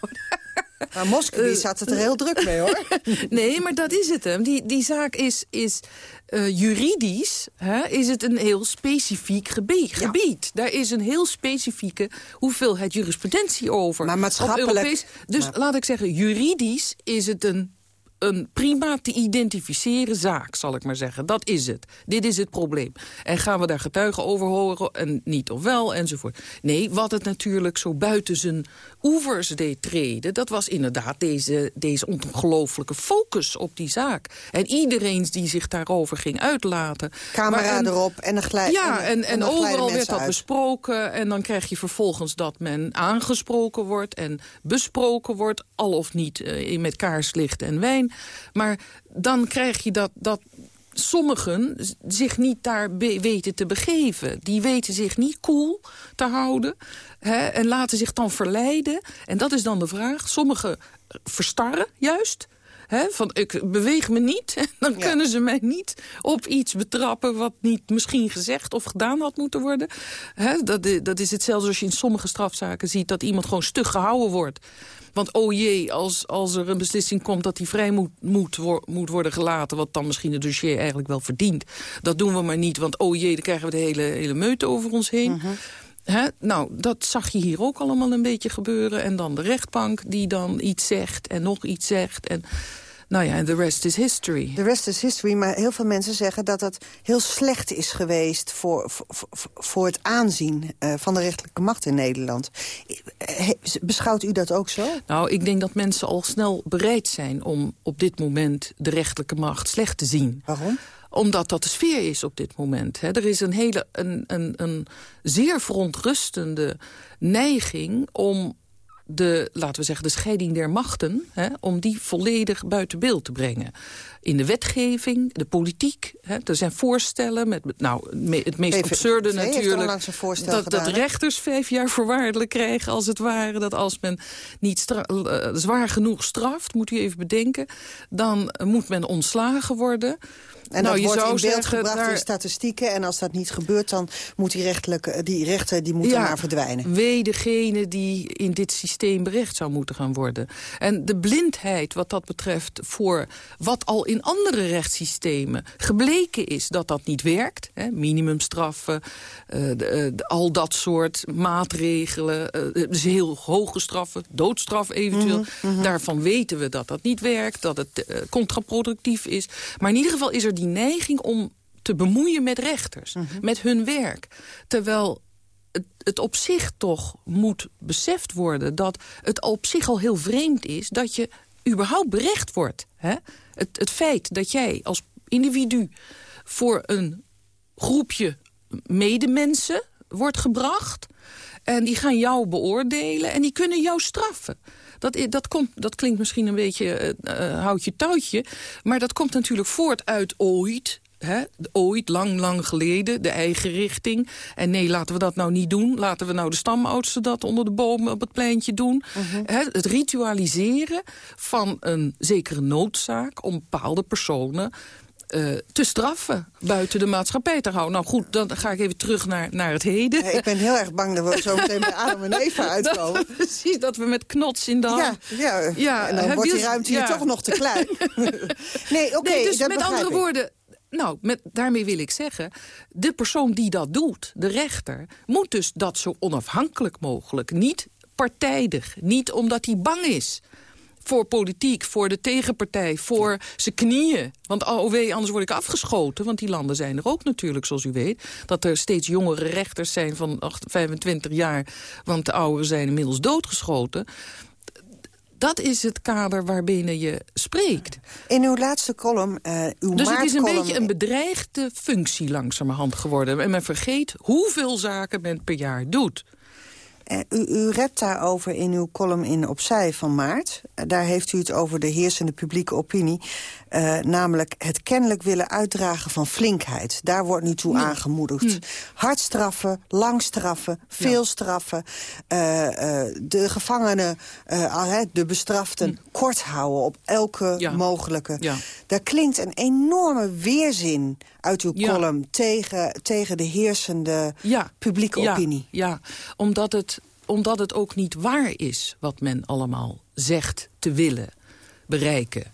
Maar Moskowitz had het er heel druk mee, hoor. [laughs] nee, maar dat is het hem. Die, die zaak is, is uh, juridisch hè, is het een heel specifiek gebied. gebied. Daar is een heel specifieke hoeveelheid jurisprudentie over. Maar maatschappelijk... dus laat ik zeggen, juridisch is het een een prima te identificeren zaak, zal ik maar zeggen. Dat is het. Dit is het probleem. En gaan we daar getuigen over horen en niet of wel, enzovoort. Nee, wat het natuurlijk zo buiten zijn oevers deed treden... dat was inderdaad deze, deze ongelooflijke focus op die zaak. En iedereen die zich daarover ging uitlaten... Camera erop en een glij, Ja, en, en, overal werd dat besproken. En dan krijg je vervolgens dat men aangesproken wordt... en besproken wordt, al of niet uh, met kaarslicht en wijn. Maar dan krijg je dat, dat sommigen zich niet daar weten te begeven. Die weten zich niet cool te houden hè, en laten zich dan verleiden. En dat is dan de vraag. Sommigen verstarren juist... He, van ik beweeg me niet, [laughs] dan kunnen ze mij niet op iets betrappen... wat niet misschien gezegd of gedaan had moeten worden. He, dat, dat is hetzelfde als je in sommige strafzaken ziet... dat iemand gewoon stug gehouden wordt. Want oh jee, als, als er een beslissing komt dat hij vrij moet, moet, moet worden gelaten... wat dan misschien het dossier eigenlijk wel verdient. Dat doen we maar niet, want oh jee, dan krijgen we de hele, hele meute over ons heen. Nou, dat zag je hier ook allemaal een beetje gebeuren. En dan de rechtbank die dan iets zegt en nog iets zegt. En nou ja, en the rest is history. The rest is history, maar heel veel mensen zeggen dat dat heel slecht is geweest... voor, voor, voor het aanzien uh, van de rechterlijke macht in Nederland. Beschouwt u dat ook zo? Nou, ik denk dat mensen al snel bereid zijn om op dit moment de rechterlijke macht slecht te zien. Waarom? Omdat dat de sfeer is op dit moment. er is een, hele, een, een, een zeer verontrustende neiging om de, laten we zeggen, de scheiding der machten... Hè, om die volledig buiten beeld te brengen. In de wetgeving, de politiek. Hè, er zijn voorstellen, met, nou, het meest Even, absurde natuurlijk... dat, dat, rechters vijf jaar voorwaardelijk krijgen, als het ware. Dat als men niet uh, zwaar genoeg straft, moet u even bedenken... dan moet men ontslagen worden... En nou, dat wordt in beeld zeggen, gebracht daar... in statistieken. En als dat niet gebeurt, dan moet die, rechtelijke, die rechter die moet ja, maar verdwijnen. Wee degene die in dit systeem berecht zou moeten gaan worden. En de blindheid wat dat betreft voor wat al in andere rechtssystemen gebleken is dat dat niet werkt. Hè, minimumstraffen, uh, de, uh, al dat soort maatregelen. Uh, dus heel hoge straffen, doodstraf eventueel. Mm -hmm. Daarvan weten we dat dat niet werkt, dat het contraproductief is. Maar in ieder geval is er die neiging om te bemoeien met rechters, mhm. met hun werk. Terwijl het, het, op zich toch moet beseft worden... dat het op zich al heel vreemd is dat je überhaupt berecht wordt. Hè? Het, het feit dat jij als individu voor een groepje medemensen wordt gebracht... en die gaan jou beoordelen en die kunnen jou straffen. Dat, dat, komt, dat klinkt misschien een beetje uh, houtje touwtje. Maar dat komt natuurlijk voort uit ooit Hè, ooit, lang, lang geleden, de eigen richting. En nee, laten we dat nou niet doen. Laten we nou de stamoudsten dat onder de bomen op het pleintje doen. Mhm. Hè, het ritualiseren van een zekere noodzaak... om bepaalde personen eh, te straffen, buiten de maatschappij te houden. Nou goed, dan ga ik even terug naar, naar het heden. Ik ben heel erg bang dat we zo meteen bij Adam en Eva [laughs] uitkomen. Dat, precies, dat we met knots in de hand... Ja, ja. Ja, en dan wordt die ruimte hier toch nog te klein. [laughs] nee, oké, Nee, dus dat met andere ik. woorden... Nou, met, daarmee wil ik zeggen, de persoon die dat doet, de rechter... moet dus dat zo onafhankelijk mogelijk, niet partijdig. Niet omdat hij bang is voor politiek, voor de tegenpartij, voor zijn knieën. Want oh wee, anders word ik afgeschoten. Want die landen zijn er ook natuurlijk, zoals u weet. Dat er steeds jongere rechters zijn van 8, 25 jaar... want de ouderen zijn inmiddels doodgeschoten. Dat is het kader waarbinnen je spreekt. In uw laatste column, eh uw Dus het is een beetje een bedreigde functie langzamerhand geworden. En men vergeet hoeveel zaken men per jaar doet. U, u rept daarover in uw column in Opzij van maart. Daar heeft u het over de heersende publieke opinie. eh, namelijk het kennelijk willen uitdragen van flinkheid. Daar wordt nu toe aangemoedigd. Hard straffen, lang straffen, veel straffen. eh, eh, de gevangenen, de bestraften, kort houden op elke mogelijke. Ja. Daar klinkt een enorme weerzin uit uw Ja. column... Tegen, tegen de heersende Ja. publieke ja, opinie. Ja, omdat het, omdat het ook niet waar is wat men allemaal zegt te willen bereiken.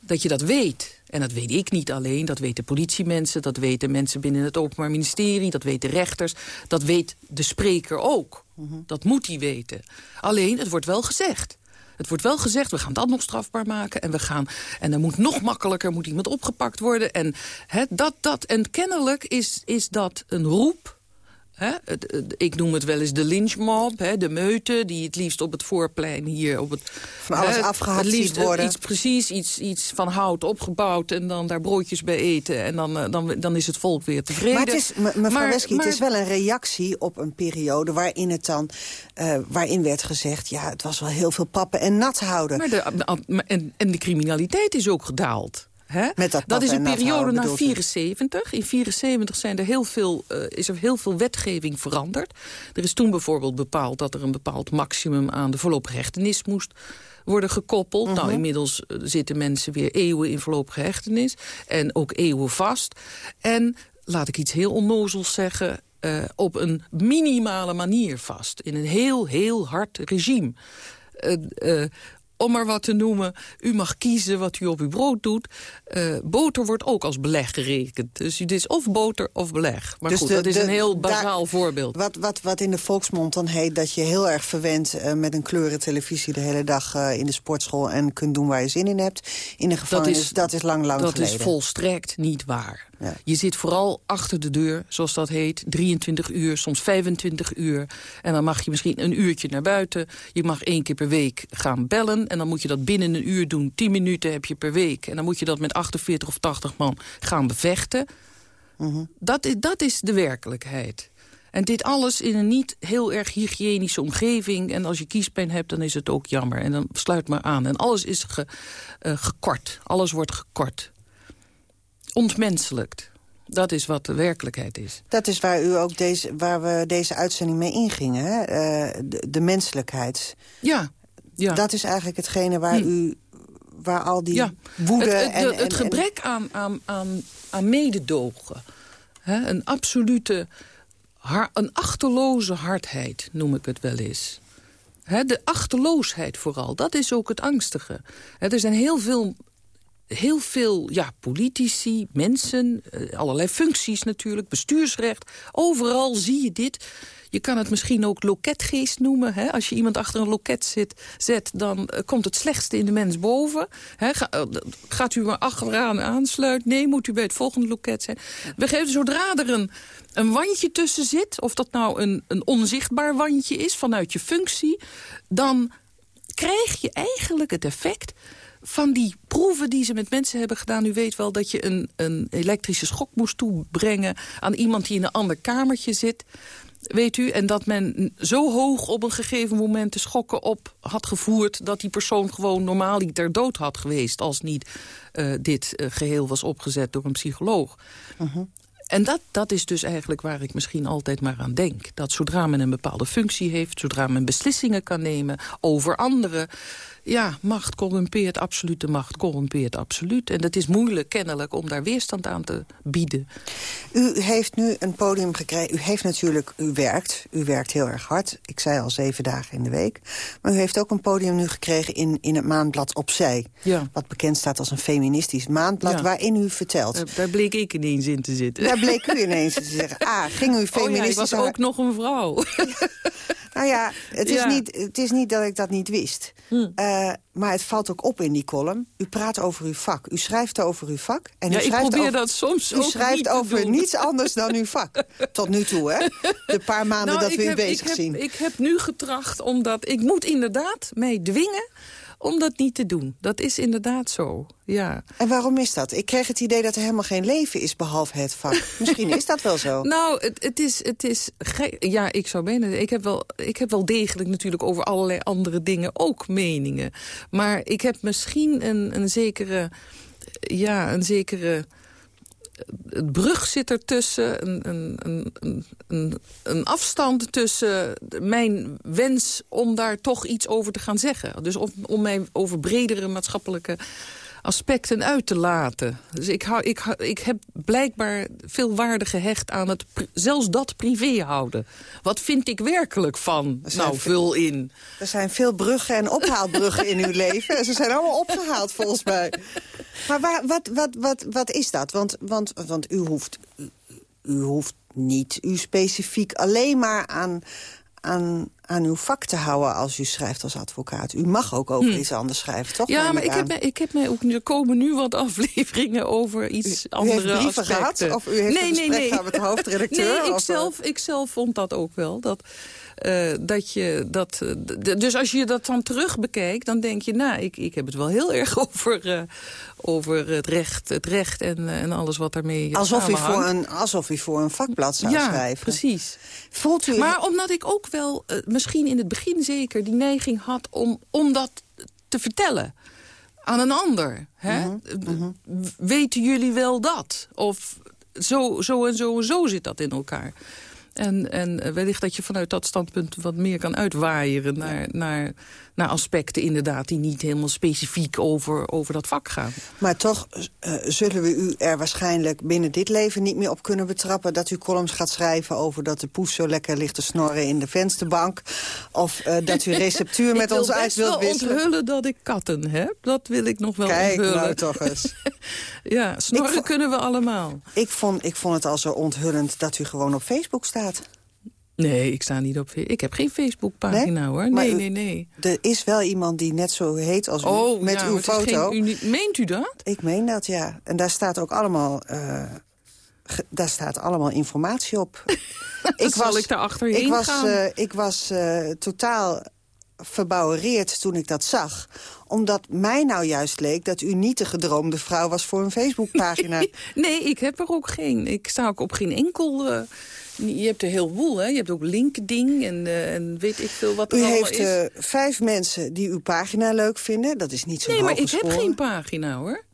Dat je dat weet. En dat weet ik niet alleen, dat weten politiemensen... dat weten mensen binnen het Openbaar Ministerie, dat weten rechters... dat weet de spreker ook. Dat moet hij weten. Alleen, het wordt wel gezegd. Het wordt wel gezegd, we gaan dat nog strafbaar maken. En, we gaan, en er moet nog makkelijker moet iemand opgepakt worden. En, hè, dat, dat, en kennelijk is, is dat een roep Hè? Ik noem het wel eens de lynchmob, hè? de meute... die het liefst op het voorplein hier... Op het, Van alles hè, afgehakt het liefst ziet worden. Iets, precies, iets, iets van hout opgebouwd... en dan daar broodjes bij eten. En dan, eh, dan, dan is het volk weer tevreden. Maar het is, me- mevrouw Maar- Wesky, maar- het is wel een reactie op een periode waarin het dan, eh, waarin werd gezegd, ja, het was wel heel veel pappen en nat houden. Maar de, en, en de criminaliteit is ook gedaald. Hè? Met dat dat is een periode na bedoelt u? 74. In 74 zijn er heel veel, eh, is er heel veel wetgeving veranderd. Er is toen bijvoorbeeld bepaald dat er een bepaald maximum aan de voorlopige hechtenis moest worden gekoppeld. Mhm. Nou, inmiddels eh, zitten mensen weer eeuwen in voorlopige hechtenis. En ook eeuwen vast. En, laat ik iets heel onnozels zeggen... eh, op een minimale manier vast. In een heel, heel hard regime. Om maar wat te noemen, u mag kiezen wat u op uw brood doet. Eh, boter wordt ook als beleg gerekend. Dus het is of boter of beleg. Maar Dus goed, de- dat is de- een heel bazaal voorbeeld. Wat, wat, wat in de volksmond dan heet dat je heel erg verwend eh, met een kleurentelevisie de hele dag eh, in de sportschool en kunt doen waar je zin in hebt. In de gevangenis, dat is, lang, lang dat geleden. is volstrekt niet waar. Ja. Je zit vooral achter de deur, zoals dat heet, 23 uur, soms 25 uur. En dan mag je misschien een uurtje naar buiten. Je mag één keer per week gaan bellen. En dan moet je dat binnen een uur doen. 10 minuten heb je per week. En dan moet je dat met 48 of 80 man gaan bevechten. Mhm. dat, is, dat is de werkelijkheid. En dit alles in een niet heel erg hygiënische omgeving. En als je kiespijn hebt, dan is het ook jammer. En dan sluit maar aan. En alles is ge, eh, gekort. Alles wordt gekort. Ontmenselijkt. Dat is wat de werkelijkheid is. Dat is waar, u ook deze, waar we deze uitzending mee ingingen, hè? Eh, de, de menselijkheid. Ja, ja. Dat is eigenlijk hetgene waar u waar al die Ja. woede het, het, en, de- het en- gebrek aan, aan, aan, aan mededogen. Hè, een absolute, har- een achterloze hardheid noem ik het wel eens. Hè, de achterloosheid vooral, dat is ook het angstige. Er zijn heel veel, heel veel ja, politici, mensen, eh, allerlei functies natuurlijk, bestuursrecht. Overal zie je dit. Je kan het misschien ook loketgeest noemen. Hè? Als je iemand achter een loket zit, zet, dan eh, komt het slechtste in de mens boven. Hè? Eh, gaat u maar achteraan aansluiten? Nee, moet u bij het volgende loket zijn. We geven zodra er een, een wandje tussen zit... of dat nou een, een onzichtbaar wandje is vanuit je functie... dan krijg je eigenlijk het effect van die proeven die ze met mensen hebben gedaan. U weet wel dat je een, een elektrische schok moest toebrengen aan iemand die in een ander kamertje zit. Weet u, en dat men zo hoog op een gegeven moment de schokken op had gevoerd... dat die persoon gewoon normaal niet ter dood had geweest... als niet uh, dit uh, geheel was opgezet door een psycholoog. Uh -huh. En dat, dat is dus eigenlijk waar ik misschien altijd maar aan denk. Dat zodra men een bepaalde functie heeft, zodra men beslissingen kan nemen over anderen ja, macht corrumpeert, absolute macht corrumpeert absoluut. En het is moeilijk kennelijk om daar weerstand aan te bieden. U heeft nu een podium gekregen. U heeft natuurlijk, u werkt, u werkt heel erg hard. Ik zei al zeven dagen in de week. Maar u heeft ook een podium nu gekregen in, in het maandblad Opzij. Ja. Wat bekend staat als een feministisch maandblad ja. waarin u vertelt. Daar, daar bleek ik ineens in te zitten. Daar bleek u [laughs] ineens in te zeggen. Ah, ging u feministisch... Oh ja, was ook nog een vrouw. [laughs] Nou ja, het is, Ja. Niet, het is niet dat ik dat niet wist. Hm. Eh, maar het valt ook op in die column. U praat over uw vak. U schrijft over uw vak. En Ja, u ik schrijft probeer over, dat soms U schrijft niet over niets anders dan uw vak. [laughs] Tot nu toe, hè? De paar maanden Nou, dat ik we u bezig ik heb, zien. Ik heb nu getracht, omdat ik moet inderdaad mij dwingen om dat niet te doen. Dat is inderdaad zo, ja. En waarom is dat? Ik kreeg het idee dat er helemaal geen leven is behalve het vak. [laughs] Misschien is dat wel zo. Nou, het, het is... Het is ja, ik zou bijna... Ik heb, wel, ik heb wel degelijk natuurlijk over allerlei andere dingen ook meningen. Maar ik heb misschien een, een zekere... Ja, een zekere... Het brug zit ertussen, een, een, een, een- afstand tussen mijn wens om daar toch iets over te gaan zeggen. Dus om, om mij over bredere maatschappelijke aspecten uit te laten. Dus ik, hou, ik, ik heb blijkbaar veel waarde gehecht aan het zelfs dat privé houden. Wat vind ik werkelijk van? Nou, vul in. Er zijn veel bruggen en ophaalbruggen in uw [laughs] leven. En ze zijn allemaal opgehaald, volgens mij. Maar waar, wat, wat, wat, wat is dat? Want, want, want u, hoeft, u, u hoeft niet u specifiek alleen maar aan, aan, aan uw vak te houden... als u schrijft als advocaat. U mag ook over Hm. iets anders schrijven, toch? Ja, maar ik aan? heb, mij, ik heb mij ook... Er komen nu wat [laughs] afleveringen over iets U andere aspecten. gehad? Of u heeft een gesprek gehad met de [laughs] hoofdredacteur? Nee, ik eh? zelf, ik zelf vond dat ook wel. Dat, eh, dat je dat, eh, dus als je dat dan terug bekijkt, dan denk je... nou, ik, ik heb het wel heel [laughs] erg over, eh, over het recht, het recht en, en alles wat daarmee Alsof u, voor een, alsof u voor een vakblad zou ja, schrijven. precies. Voelt u... Maar omdat ik ook wel, misschien in het begin zeker... die neiging had om, om dat te vertellen aan een ander. Hè? Mhm, W- Weten jullie wel dat? Of zo, zo en zo en zo zit dat in elkaar. En, en wellicht dat je vanuit dat standpunt wat meer kan uitwaaieren... naar, naar, naar aspecten inderdaad die niet helemaal specifiek over, over dat vak gaan. Maar toch eh, zullen we u er waarschijnlijk binnen dit leven niet meer op kunnen betrappen... dat u columns gaat schrijven over dat de poes zo lekker ligt te snorren in de vensterbank. Of eh, dat u [laughs] receptuur met ik ons wil uit wilt wisselen. onthullen dat ik katten heb. Dat wil ik nog wel Kijk onthullen. nou toch eens. [laughs] ja, snorren kunnen we allemaal. Ik vond, ik vond het al zo onthullend dat u gewoon op Facebook staat. Nee, ik sta niet op... Ik heb geen Facebookpagina hoor. Nee, u- nee, nee. Er is wel iemand die net zo heet als u, Oh, met ja, uw foto. Meent u dat? Ik meen dat, ja. En daar staat ook allemaal, eh, daar staat allemaal informatie op. [laughs] Zal ik daar achterheen ik was, gaan? eh, ik was eh, totaal verbouwereerd toen ik dat zag. Omdat mij nou juist leek dat u niet de gedroomde vrouw was voor een Facebookpagina. [laughs] Nee, ik heb er ook geen. Ik sta ook op geen enkel... je hebt er heel woel, hè? Je hebt ook LinkedIn en, eh, en weet ik veel wat er U allemaal heeft is. eh, vijf mensen die uw pagina leuk vinden. Dat is niet zo nee, maar ik heb geen pagina, hoor.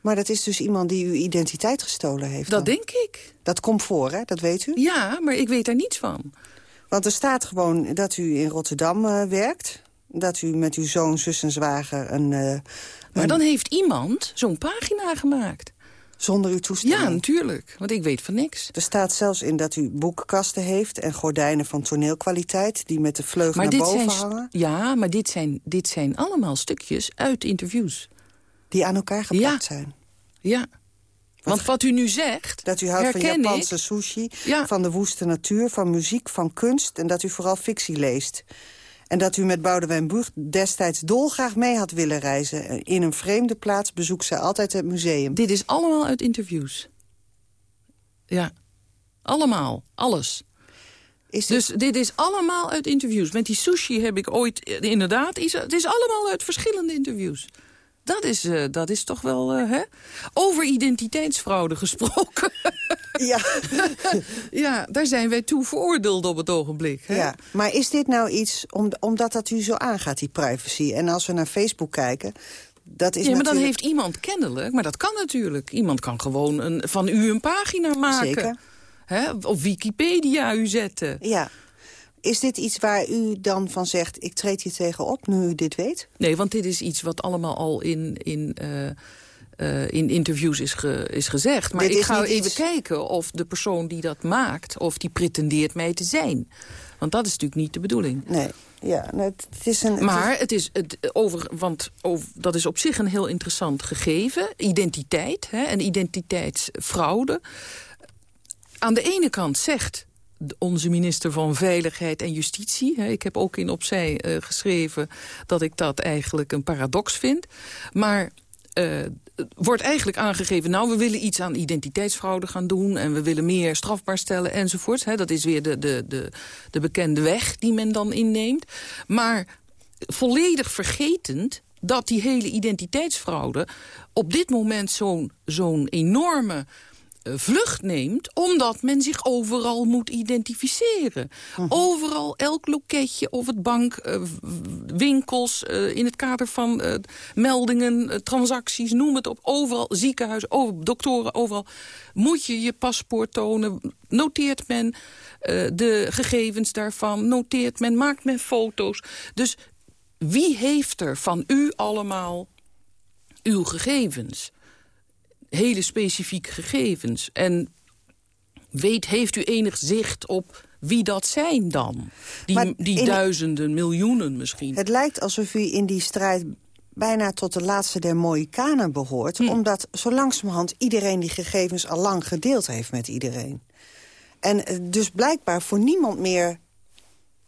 Maar dat is dus iemand die uw identiteit gestolen heeft. Dat dan. denk ik. Dat komt voor, hè? Dat weet u? Ja, maar ik weet daar niets van. Want er staat gewoon dat u in Rotterdam eh, werkt. Dat u met uw zoon, zus en zwager een... Maar een- dan heeft iemand zo'n pagina gemaakt. Zonder uw toestemming? Ja, natuurlijk. Want ik weet van niks. Er staat zelfs in dat u boekkasten heeft en gordijnen van toneelkwaliteit... die met de vleugel Maar naar dit boven zijn, hangen. ja, maar dit zijn, dit zijn allemaal stukjes uit interviews. Die aan elkaar geplakt zijn. Ja. Want wat u nu zegt, Dat u houdt van Japanse ik. sushi, Ja. van de woeste natuur, van muziek, van kunst... en dat u vooral fictie leest. En dat u met Boudewijn Bucht destijds dolgraag mee had willen reizen. In een vreemde plaats bezoekt zij altijd het museum. Dit is allemaal uit interviews. Ja, allemaal, alles. Is dit- Dus dit is allemaal uit interviews. Met die sushi heb ik ooit, eh, inderdaad, het is allemaal uit verschillende interviews. Dat is, eh, dat is toch wel, eh, hè? Over identiteitsfraude gesproken. Ja. [laughs] ja, daar zijn wij toe veroordeeld op het ogenblik. Hè? Ja, maar is dit nou iets, om, omdat dat u zo aangaat, die privacy? En als we naar Facebook kijken, dat is ja, maar natuurlijk... dan heeft iemand kennelijk, maar dat kan natuurlijk. Iemand kan gewoon een, van u een pagina maken. Zeker. Hè? Op Wikipedia u zetten. Ja. Is dit iets waar u dan van zegt, ik treed hier tegen op, nu u dit weet? Nee, want dit is iets wat allemaal al in... in uh, uh, in interviews is, ge, is gezegd. Maar Dit ik ga even iets- kijken of de persoon die dat maakt... of die pretendeert mij te zijn. Want dat is natuurlijk niet de bedoeling. Nee, ja, het het is een... het Maar het is het, over, want over, dat is op zich een heel interessant gegeven. Identiteit hè, en identiteitsfraude. Aan de ene kant zegt onze minister van Veiligheid en Justitie... ik heb ook in Opzij eh, geschreven dat ik dat eigenlijk een paradox vind. Maar het wordt eigenlijk aangegeven... nou, we willen iets aan identiteitsfraude gaan doen... en we willen meer strafbaar stellen enzovoort. Hè, dat is weer de, de, de, de bekende weg die men dan inneemt. Maar volledig vergetend dat die hele identiteitsfraude... op dit moment zo'n zo'n enorme vlucht neemt... omdat men zich overal moet identificeren. Overal, elk loketje of het bank, eh, winkels... eh, in het kader van eh, meldingen, eh, transacties, noem het op. Overal, ziekenhuis, over, doktoren, overal. Moet je je paspoort tonen, noteert men eh, de gegevens daarvan... noteert men, maakt men foto's. Dus wie heeft er van u allemaal uw gegevens? Hele specifieke gegevens. En weet, heeft u enig zicht op wie dat zijn dan? Die, Maar die duizenden, miljoenen misschien. Het lijkt alsof u in die strijd bijna tot de laatste der Mohikanen behoort. Hm. Omdat zo langzamerhand iedereen die gegevens al lang gedeeld heeft met iedereen. En eh, dus blijkbaar voor niemand meer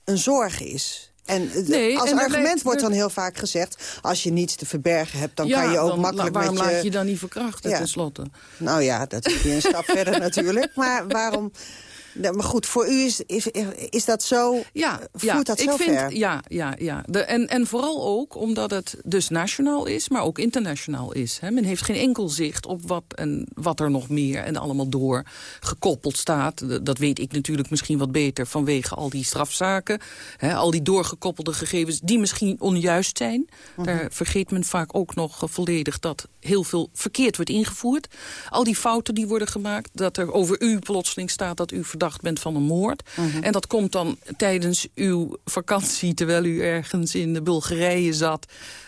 een zorg is. En eh, Nee, als en argument lijkt- wordt dan heel vaak gezegd... als je niets te verbergen hebt, dan ja, kan je ook dan, makkelijk waarom met je... laat je dan niet verkrachten Ja. tenslotte? Nou ja, dat is weer een stap [laughs] verder natuurlijk. Maar waarom... Maar goed, voor u is, is, is dat zo... Ja, voert dat ik zo vind, ver? Ja, ja, ja. De, en, en vooral ook omdat het dus nationaal is, maar ook internationaal is. Hè. Men heeft geen enkel zicht op wat, en wat er nog meer en allemaal door gekoppeld staat. Dat weet ik natuurlijk misschien wat beter vanwege al die strafzaken. Hè, al die doorgekoppelde gegevens die misschien onjuist zijn. Mhm. Daar vergeet men vaak ook nog volledig dat heel veel verkeerd wordt ingevoerd. Al die fouten die worden gemaakt, dat er over u plotseling staat dat u verdacht bent van een moord. Mhm. En dat komt dan tijdens uw vakantie, terwijl u ergens in de Bulgarije zat.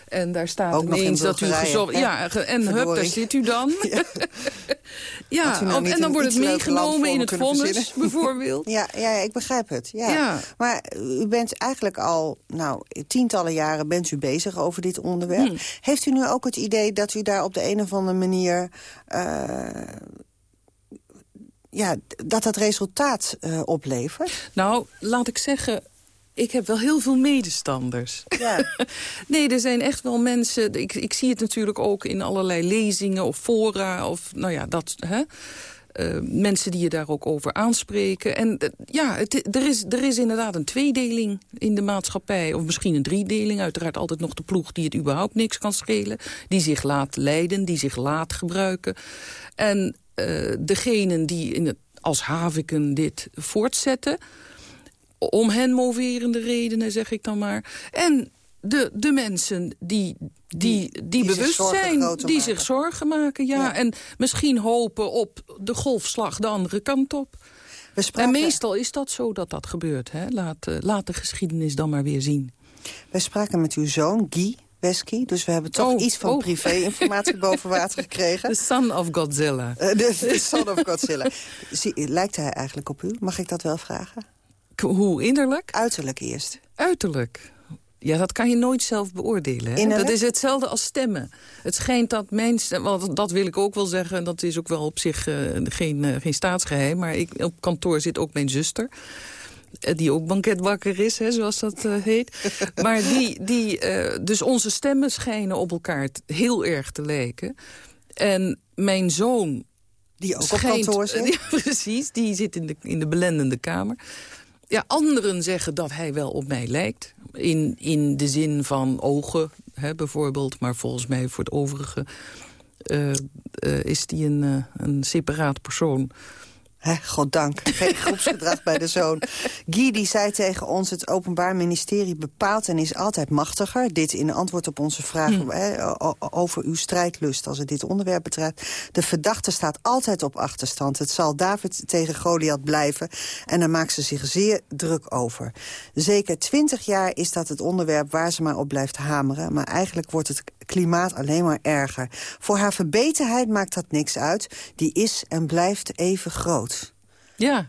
En daar staat Ook ineens dat u gezocht... Ja, en hup, daar zit u dan. [laughs] Ja, [laughs] nou en dan wordt het land meegenomen in het vonnis, bijvoorbeeld. [laughs] Ja, ja, ik begrijp het. Ja. Ja. Maar u bent eigenlijk al nou, tientallen jaren bent u bezig over dit onderwerp. Hmm. Heeft u nu ook het idee dat u daar op de een of andere manier... eh, ja, dat dat resultaat eh, oplevert? Nou, laat ik zeggen, ik heb wel heel veel medestanders. Ja. [laughs] nee, er zijn echt wel mensen... Ik, ik zie het natuurlijk ook in allerlei lezingen of fora... of nou ja, dat... Hè? Eh, mensen die je daar ook over aanspreken. En ja, het, er, is, er is inderdaad een tweedeling in de maatschappij. Of misschien een driedeling. Uiteraard altijd nog de ploeg die het überhaupt niks kan schelen. Die zich laat leiden, die zich laat gebruiken. En eh degenen die in het, als haviken dit voortzetten om hen moverende redenen, zeg ik dan maar. En de, de mensen die, die, die, bewust zijn, die zich zorgen maken. Ja, Ja. En misschien hopen op de golfslag de andere kant op. We spraken, En meestal is dat zo dat dat gebeurt. Hè? Laat, eh, laat de geschiedenis dan maar weer zien. wij spraken met uw zoon, Guy Wesky. Dus we hebben toch Oh, iets van oh. privé-informatie [laughs] boven water gekregen. The son of Godzilla. Eh, de, de son of Godzilla. [laughs] Zie, lijkt hij eigenlijk op u? Mag ik dat wel vragen? K- Hoe innerlijk? Uiterlijk eerst. Uiterlijk. Ja, dat kan je nooit zelf beoordelen. Hè? Dat is hetzelfde als stemmen. Het schijnt dat mijn stem, want dat wil ik ook wel zeggen... en dat is ook wel op zich eh, geen, eh, geen staatsgeheim... maar ik, op kantoor zit ook mijn zuster... eh, die ook banketbakker is, hè, zoals dat eh, heet. [laughs] maar die, die, eh, dus onze stemmen schijnen op elkaar heel erg te lijken. En mijn zoon Die ook schijnt, op kantoor zit? [laughs] Ja, precies, die zit in de, in de belendende kamer. Ja, anderen zeggen dat hij wel op mij lijkt. In, in de zin van ogen, hè, bijvoorbeeld. Maar volgens mij voor het overige is die een, een separaat persoon. He, goddank, geen [laughs] groepsgedrag bij de zoon. Guy die zei tegen ons, het Openbaar Ministerie bepaalt en is altijd machtiger. Dit in antwoord op onze vraag hm. over uw strijdlust als het dit onderwerp betreft. De verdachte staat altijd op achterstand. Het zal David tegen Goliath blijven en daar maakt ze zich zeer druk over. Zeker twintig jaar is dat het onderwerp waar ze maar op blijft hameren. Maar eigenlijk wordt het klimaat alleen maar erger. Voor haar verbeterheid maakt dat niks uit. Die is en blijft even groot. Ja,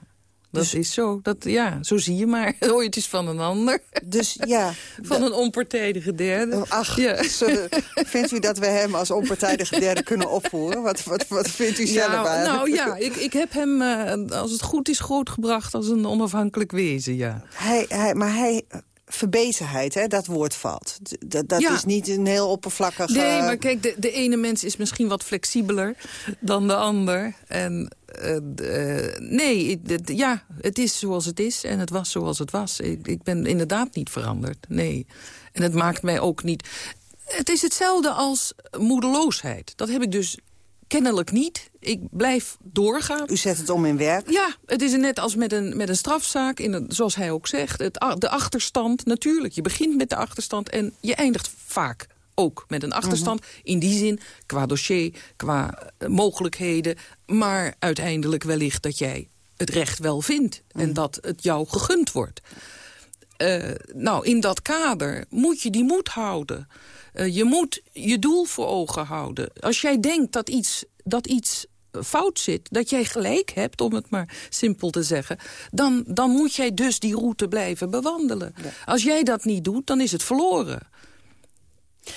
dat dus, is zo. Dat, ja, zo zie je maar. [laughs] Ooit is van een ander. Dus ja. [laughs] van een onpartijdige derde. Oh, ach, ja. [laughs] vindt u dat we hem als onpartijdige derde kunnen opvoeren? Wat, wat, wat vindt u zelf ja, eigenlijk? Nou ja, ik, ik heb hem, uh, als het goed is, grootgebracht als een onafhankelijk wezen, ja. Hij, hij, maar hij verbeterheid, hè, dat woord valt. Dat, dat is niet een heel oppervlakkig... Nee, maar kijk, de, de ene mens is misschien wat flexibeler dan de ander. En uh, nee, ja, het is zoals het is en het was zoals het was. Ik, ik ben inderdaad niet veranderd, nee. En het maakt mij ook niet... Het is hetzelfde als moedeloosheid. Dat heb ik dus kennelijk niet. Ik blijf doorgaan. U zet het om in werk? Ja, het is net als met een, met een strafzaak, in zoals hij ook zegt. Het, de achterstand, natuurlijk. Je begint met de achterstand en je eindigt vaak ook met een achterstand. Mhm. In die zin, qua dossier, qua eh, mogelijkheden. Maar uiteindelijk wellicht dat jij het recht wel vindt. En mhm. dat het jou gegund wordt. Uh, nou, in dat kader moet je die moed houden. Uh, je moet je doel voor ogen houden. Als jij denkt dat iets, dat iets fout zit, dat jij gelijk hebt, om het maar simpel te zeggen... dan, dan moet jij dus die route blijven bewandelen. Als jij dat niet doet, dan is het verloren.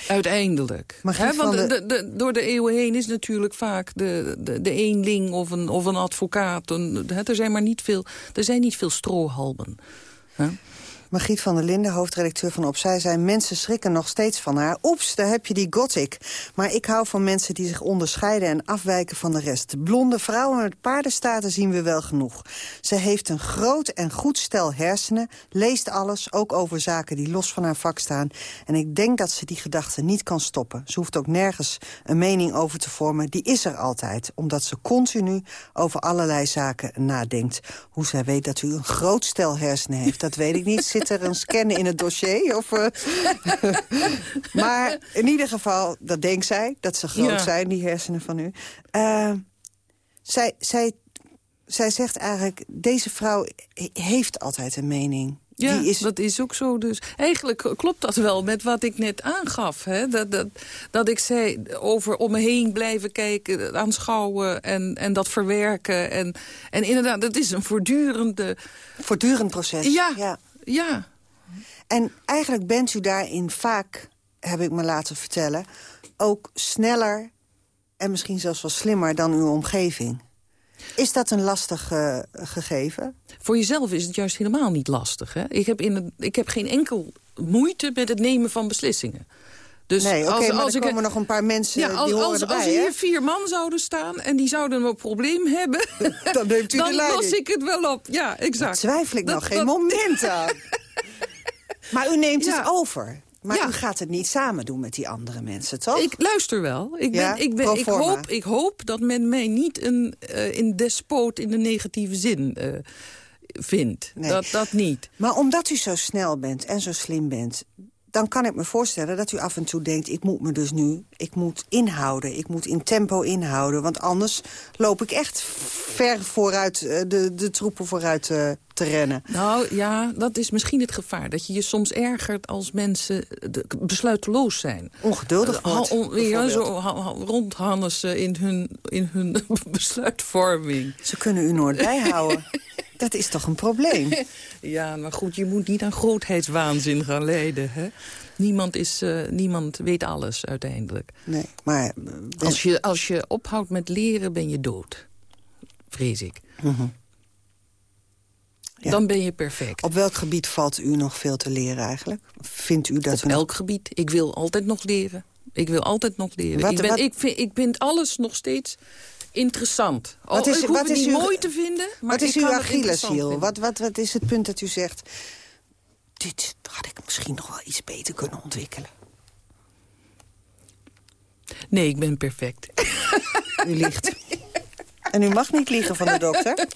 Uiteindelijk. He, want de... De, door de eeuwen heen is natuurlijk vaak de, de, de eenling of een, of een advocaat. Een, er, zijn maar niet veel, er zijn niet veel strohalmen. Margriet van der Linden, hoofdredacteur van Opzij, zei... mensen schrikken nog steeds van haar. Oeps, daar heb je die gothic. Maar ik hou van mensen die zich onderscheiden en afwijken van de rest. Blonde vrouwen met paardenstaten zien we wel genoeg. Ze heeft een groot en goed stel hersenen, leest alles... ook over zaken die los van haar vak staan. En ik denk dat ze die gedachten niet kan stoppen. Ze hoeft ook nergens een mening over te vormen. Die is er altijd, omdat ze continu over allerlei zaken nadenkt. Hoe zij weet dat u een groot stel hersenen heeft, dat weet ik niet [laughs] zit er een scan in het dossier? Of, uh... [laughs] maar in ieder geval, dat denkt zij, dat ze groot zijn, die hersenen van u. Uh, zij, zij, zij zegt eigenlijk, deze vrouw heeft altijd een mening. Ja, is... dat is ook zo. Dus eigenlijk klopt dat wel met wat ik net aangaf. Hè? Dat, dat, dat ik zei over om me heen blijven kijken, aanschouwen en, en dat verwerken. En, en inderdaad, dat is een voortdurende... Voortdurend proces. Ja, ja. Ja. En eigenlijk bent u daarin vaak, heb ik me laten vertellen... ook sneller en misschien zelfs wel slimmer dan uw omgeving. Is dat een lastig uh, gegeven? Voor jezelf is het juist helemaal niet lastig. Hè? Ik, heb in het, ik heb geen enkel moeite met het nemen van beslissingen. Dus nee, oké, okay, maar er komen nog een paar mensen ja, die horen als, erbij, Als hier vier man zouden staan en die zouden een probleem hebben... [laughs] dan neemt u [laughs] dan de los ik het wel op. Ja, exact. Daar twijfel ik nog geen moment aan. [laughs] maar u neemt het over. Maar u gaat het niet samen doen met die andere mensen, toch? Ik luister wel. Ik, ben, ik, ben, ik, hoop, ik hoop dat men mij niet een, uh, in despoot in de negatieve zin uh, vindt. Nee. Dat, dat niet. Maar omdat u zo snel bent en zo slim bent dan kan ik me voorstellen dat u af en toe denkt... ik moet me dus nu, ik moet inhouden, ik moet in tempo inhouden... want anders loop ik echt ver vooruit, eh, de, de troepen vooruit uh, te rennen. Nou ja, dat is misschien het gevaar. Dat je je soms ergert als mensen besluiteloos zijn. Ongeduldig uh, on, ja, zo in hun, in hun [laughs] besluitvorming. Ze kunnen u nooit bijhouden. [laughs] Dat is toch een probleem? [laughs] ja, maar goed, je moet niet aan grootheidswaanzin gaan leiden. Hè? Niemand, is, uh, niemand weet alles uiteindelijk. Nee, maar... Uh, als, je, als je ophoudt met leren, ben je dood. Vrees ik. Ja. Dan ben je perfect. Op welk gebied valt u nog veel te leren eigenlijk? Vindt u dat Op elk gebied. Ik wil altijd nog leren. Ik wil altijd nog leren. Wat, ik, ben, wat... ik, vind, ik vind alles nog steeds interessant. Oh, wat is, ik wat is niet uw, mooi te vinden, maar Wat is uw Achilleshiel? Wat, wat, wat is het punt dat u zegt... dit had ik misschien nog wel iets beter kunnen ontwikkelen? Nee, ik ben perfect. [laughs] U ligt. En u mag niet liegen van de dokter?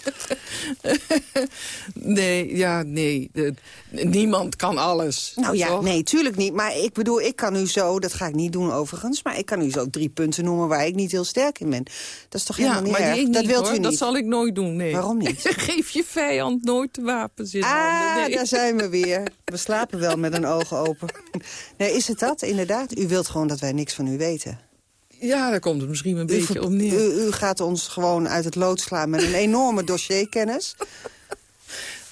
[laughs] nee, ja, nee. niemand kan alles. Nou ja, nee, tuurlijk niet. Maar ik bedoel, ik kan u zo, dat ga ik niet doen overigens... maar ik kan u zo drie punten noemen waar ik niet heel sterk in ben. Dat is toch helemaal niet maar erg? dat wilt u niet. Dat zal ik nooit doen, nee. Waarom niet? [laughs] Geef je vijand nooit de wapens in ah, handen. daar zijn we weer. We slapen wel met een oog open. Nee, is het dat, inderdaad? U wilt gewoon dat wij niks van u weten. Ja, daar komt het misschien een beetje om neer. U, u, gaat ons gewoon uit het lood slaan met een enorme dossierkennis. [laughs]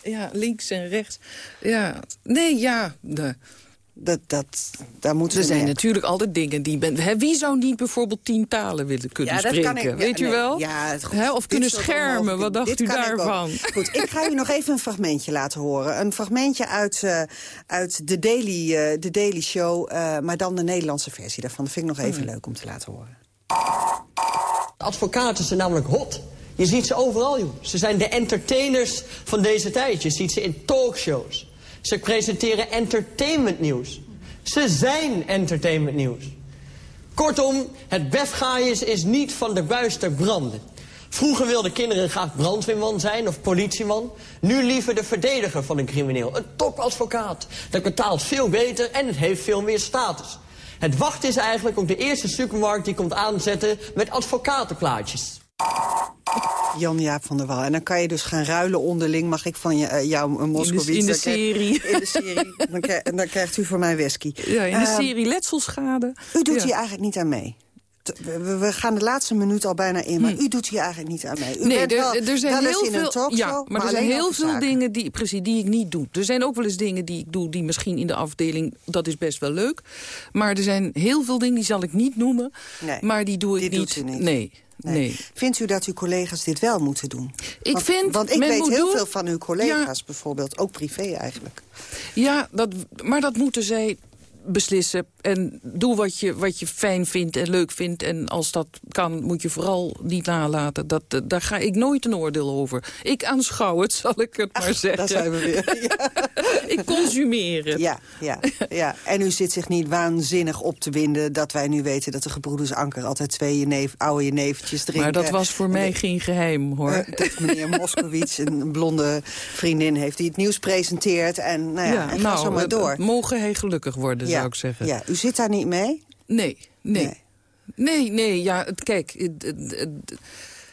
Ja, links en rechts. Ja, nee, ja. De, dat, dat, daar moeten er zijn natuurlijk altijd dingen die... Ben, hè, wie zou niet bijvoorbeeld tien talen willen kunnen ja, spreken? Dat kan ik, weet ja, u wel? Ja, hè, of kunnen schermen, wat dacht u daarvan? Goed, ik ga u nog even een fragmentje laten horen. Een fragmentje uit, uh, uit de, Daily, uh, de Daily Show, uh, maar dan de Nederlandse versie daarvan. Dat vind ik nog even oh. leuk om te laten horen. Advocaten zijn namelijk hot. Je ziet ze overal, joh. Ze zijn de entertainers van deze tijd. Je ziet ze in talkshows. Ze presenteren entertainmentnieuws. Ze zijn entertainmentnieuws. Kortom, het befgaaiers is niet van de buis ter branden. Vroeger wilden kinderen graag brandweerman zijn of politieman. Nu liever de verdediger van een crimineel. Een topadvocaat. Dat betaalt veel beter en het heeft veel meer status. Het wachten is eigenlijk op de eerste supermarkt die komt aanzetten met advocatenplaatjes. Jan-Jaap van der Wal. En dan kan je dus gaan ruilen onderling. Mag ik van je, uh, jou een Moskowitz? In de, serie. in de serie. Dan, krijg, dan, krijgt u voor mij whisky. Ja, in de uh, serie Letselschade. U doet ja. hier eigenlijk niet aan mee. We, gaan de laatste minuut al bijna in, maar hm. u doet hier eigenlijk niet aan mee. U nee, er, wel, er zijn heel veel, talkshow, ja, maar, maar er zijn heel veel dingen die, precies, die ik niet doe. Er zijn ook wel eens dingen die ik doe die misschien in de afdeling, dat is best wel leuk. Maar er zijn heel veel dingen die zal ik niet noemen, nee, maar die doe ik die niet. Doet u niet. Nee. Nee. nee. Vindt u dat uw collega's dit wel moeten doen? Ik want, vind, want ik weet heel doen, veel van uw collega's ja, bijvoorbeeld, ook privé eigenlijk. Ja, dat, maar dat moeten zij beslissen. En doe wat je, wat je fijn vindt en leuk vindt. En als dat kan, moet je vooral niet nalaten. Dat, daar ga ik nooit een oordeel over. Ik aanschouw het, zal ik het Ach, maar zeggen. Daar zijn we weer. [laughs] Ja. ik consumeer het. Ja, ja, ja. En u zit zich niet waanzinnig op te winden... dat wij nu weten dat de gebroeders Anker altijd twee jeneef, oude jenevertjes drinken. Maar dat was voor mij geen geheim, hoor. Uh, dat meneer [laughs] Moskowitz, een blonde vriendin heeft... die het nieuws presenteert. En nou ja, ja en nou, ga zo maar door. Mogen hij gelukkig worden, ja, zou ik zeggen. Ja, u zit daar niet mee? Nee, nee. Nee, nee, nee ja, het, kijk... Het, het,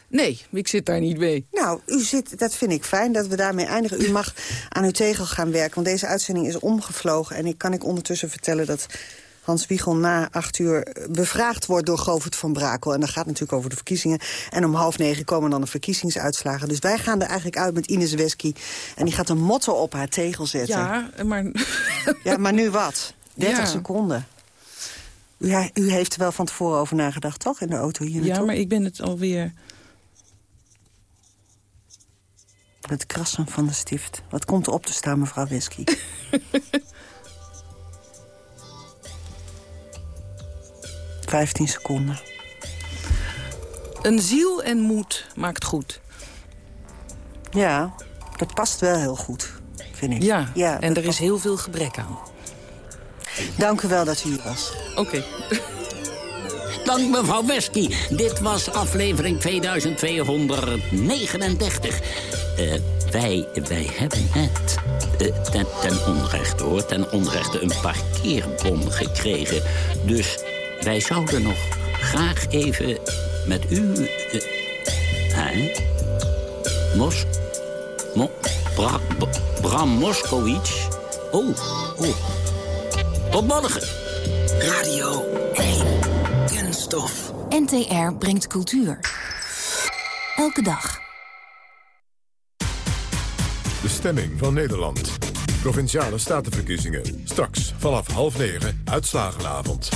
nee, ik zit daar niet mee. Nou, u zit, dat vind ik fijn dat we daarmee eindigen. U mag aan uw tegel gaan werken, want deze uitzending is omgevlogen. En ik kan ik ondertussen vertellen dat Hans Wiegel na acht uur bevraagd wordt door Govert van Brakel. En dat gaat natuurlijk over de verkiezingen. En om half negen komen dan de verkiezingsuitslagen. Dus wij gaan er eigenlijk uit met Ines Wesky. En die gaat een motto op haar tegel zetten. Ja, maar... ja, maar nu wat? 30 Ja. seconden. U, u heeft er wel van tevoren over nagedacht, toch? In de auto hier Ja, naartoe? maar ik ben het alweer... Het krassen van de stift. Wat komt er op te staan, mevrouw Wesky? [laughs] Vijftien seconden. Een ziel en moed maakt goed. Ja, dat past wel heel goed, vind ik. Ja, ja en er is heel veel gebrek aan. Dank u wel dat u hier was. Oké. Okay. Dank mevrouw Wesky. Dit was aflevering 2239. Uh, wij, wij hebben net uh, ten, ten onrechte hoor, ten onrechte een parkeerbon gekregen. Dus wij zouden nog graag even met u... Uh, hè? Mos... Mo, Bra, Bram Moskowitz? Oh, oh. Tot morgen. Radio 1. Kunststof. NTR brengt cultuur. Elke dag. De stemming van Nederland. Provinciale statenverkiezingen. Straks vanaf half negen uitslagenavond.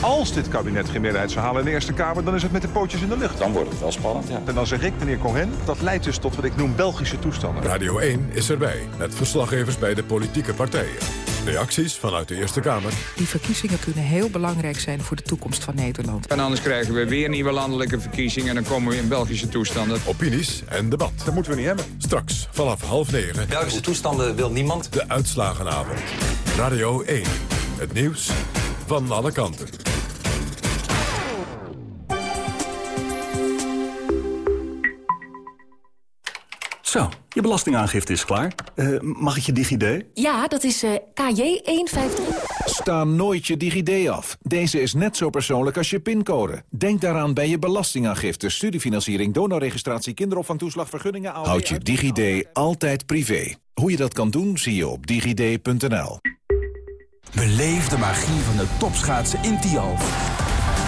Als dit kabinet geen meerderheid zou halen in de Eerste Kamer... dan is het met de pootjes in de lucht. Dan wordt het wel spannend, ja. En dan zeg ik, meneer Cohen, dat leidt dus tot wat ik noem Belgische toestanden. Radio 1 is erbij, met verslaggevers bij de politieke partijen. Reacties vanuit de Eerste Kamer. Die verkiezingen kunnen heel belangrijk zijn voor de toekomst van Nederland. En anders krijgen we weer nieuwe landelijke verkiezingen... en dan komen we in Belgische toestanden. Opinies en debat. Dat moeten we niet hebben. Straks vanaf half negen. Belgische toestanden wil niemand. De uitslagenavond. Radio 1. Het nieuws van alle kanten. Zo, je belastingaangifte is klaar. Uh, mag ik je DigiD? Ja, dat is uh, KJ153. Sta nooit je DigiD af. Deze is net zo persoonlijk als je pincode. Denk daaraan bij je belastingaangifte, studiefinanciering, donorregistratie, kinderopvangtoeslag, vergunningen... Houd je DigiD altijd privé. Hoe je dat kan doen, zie je op digid.nl. Beleef de magie van de topschaatsen in Tialf.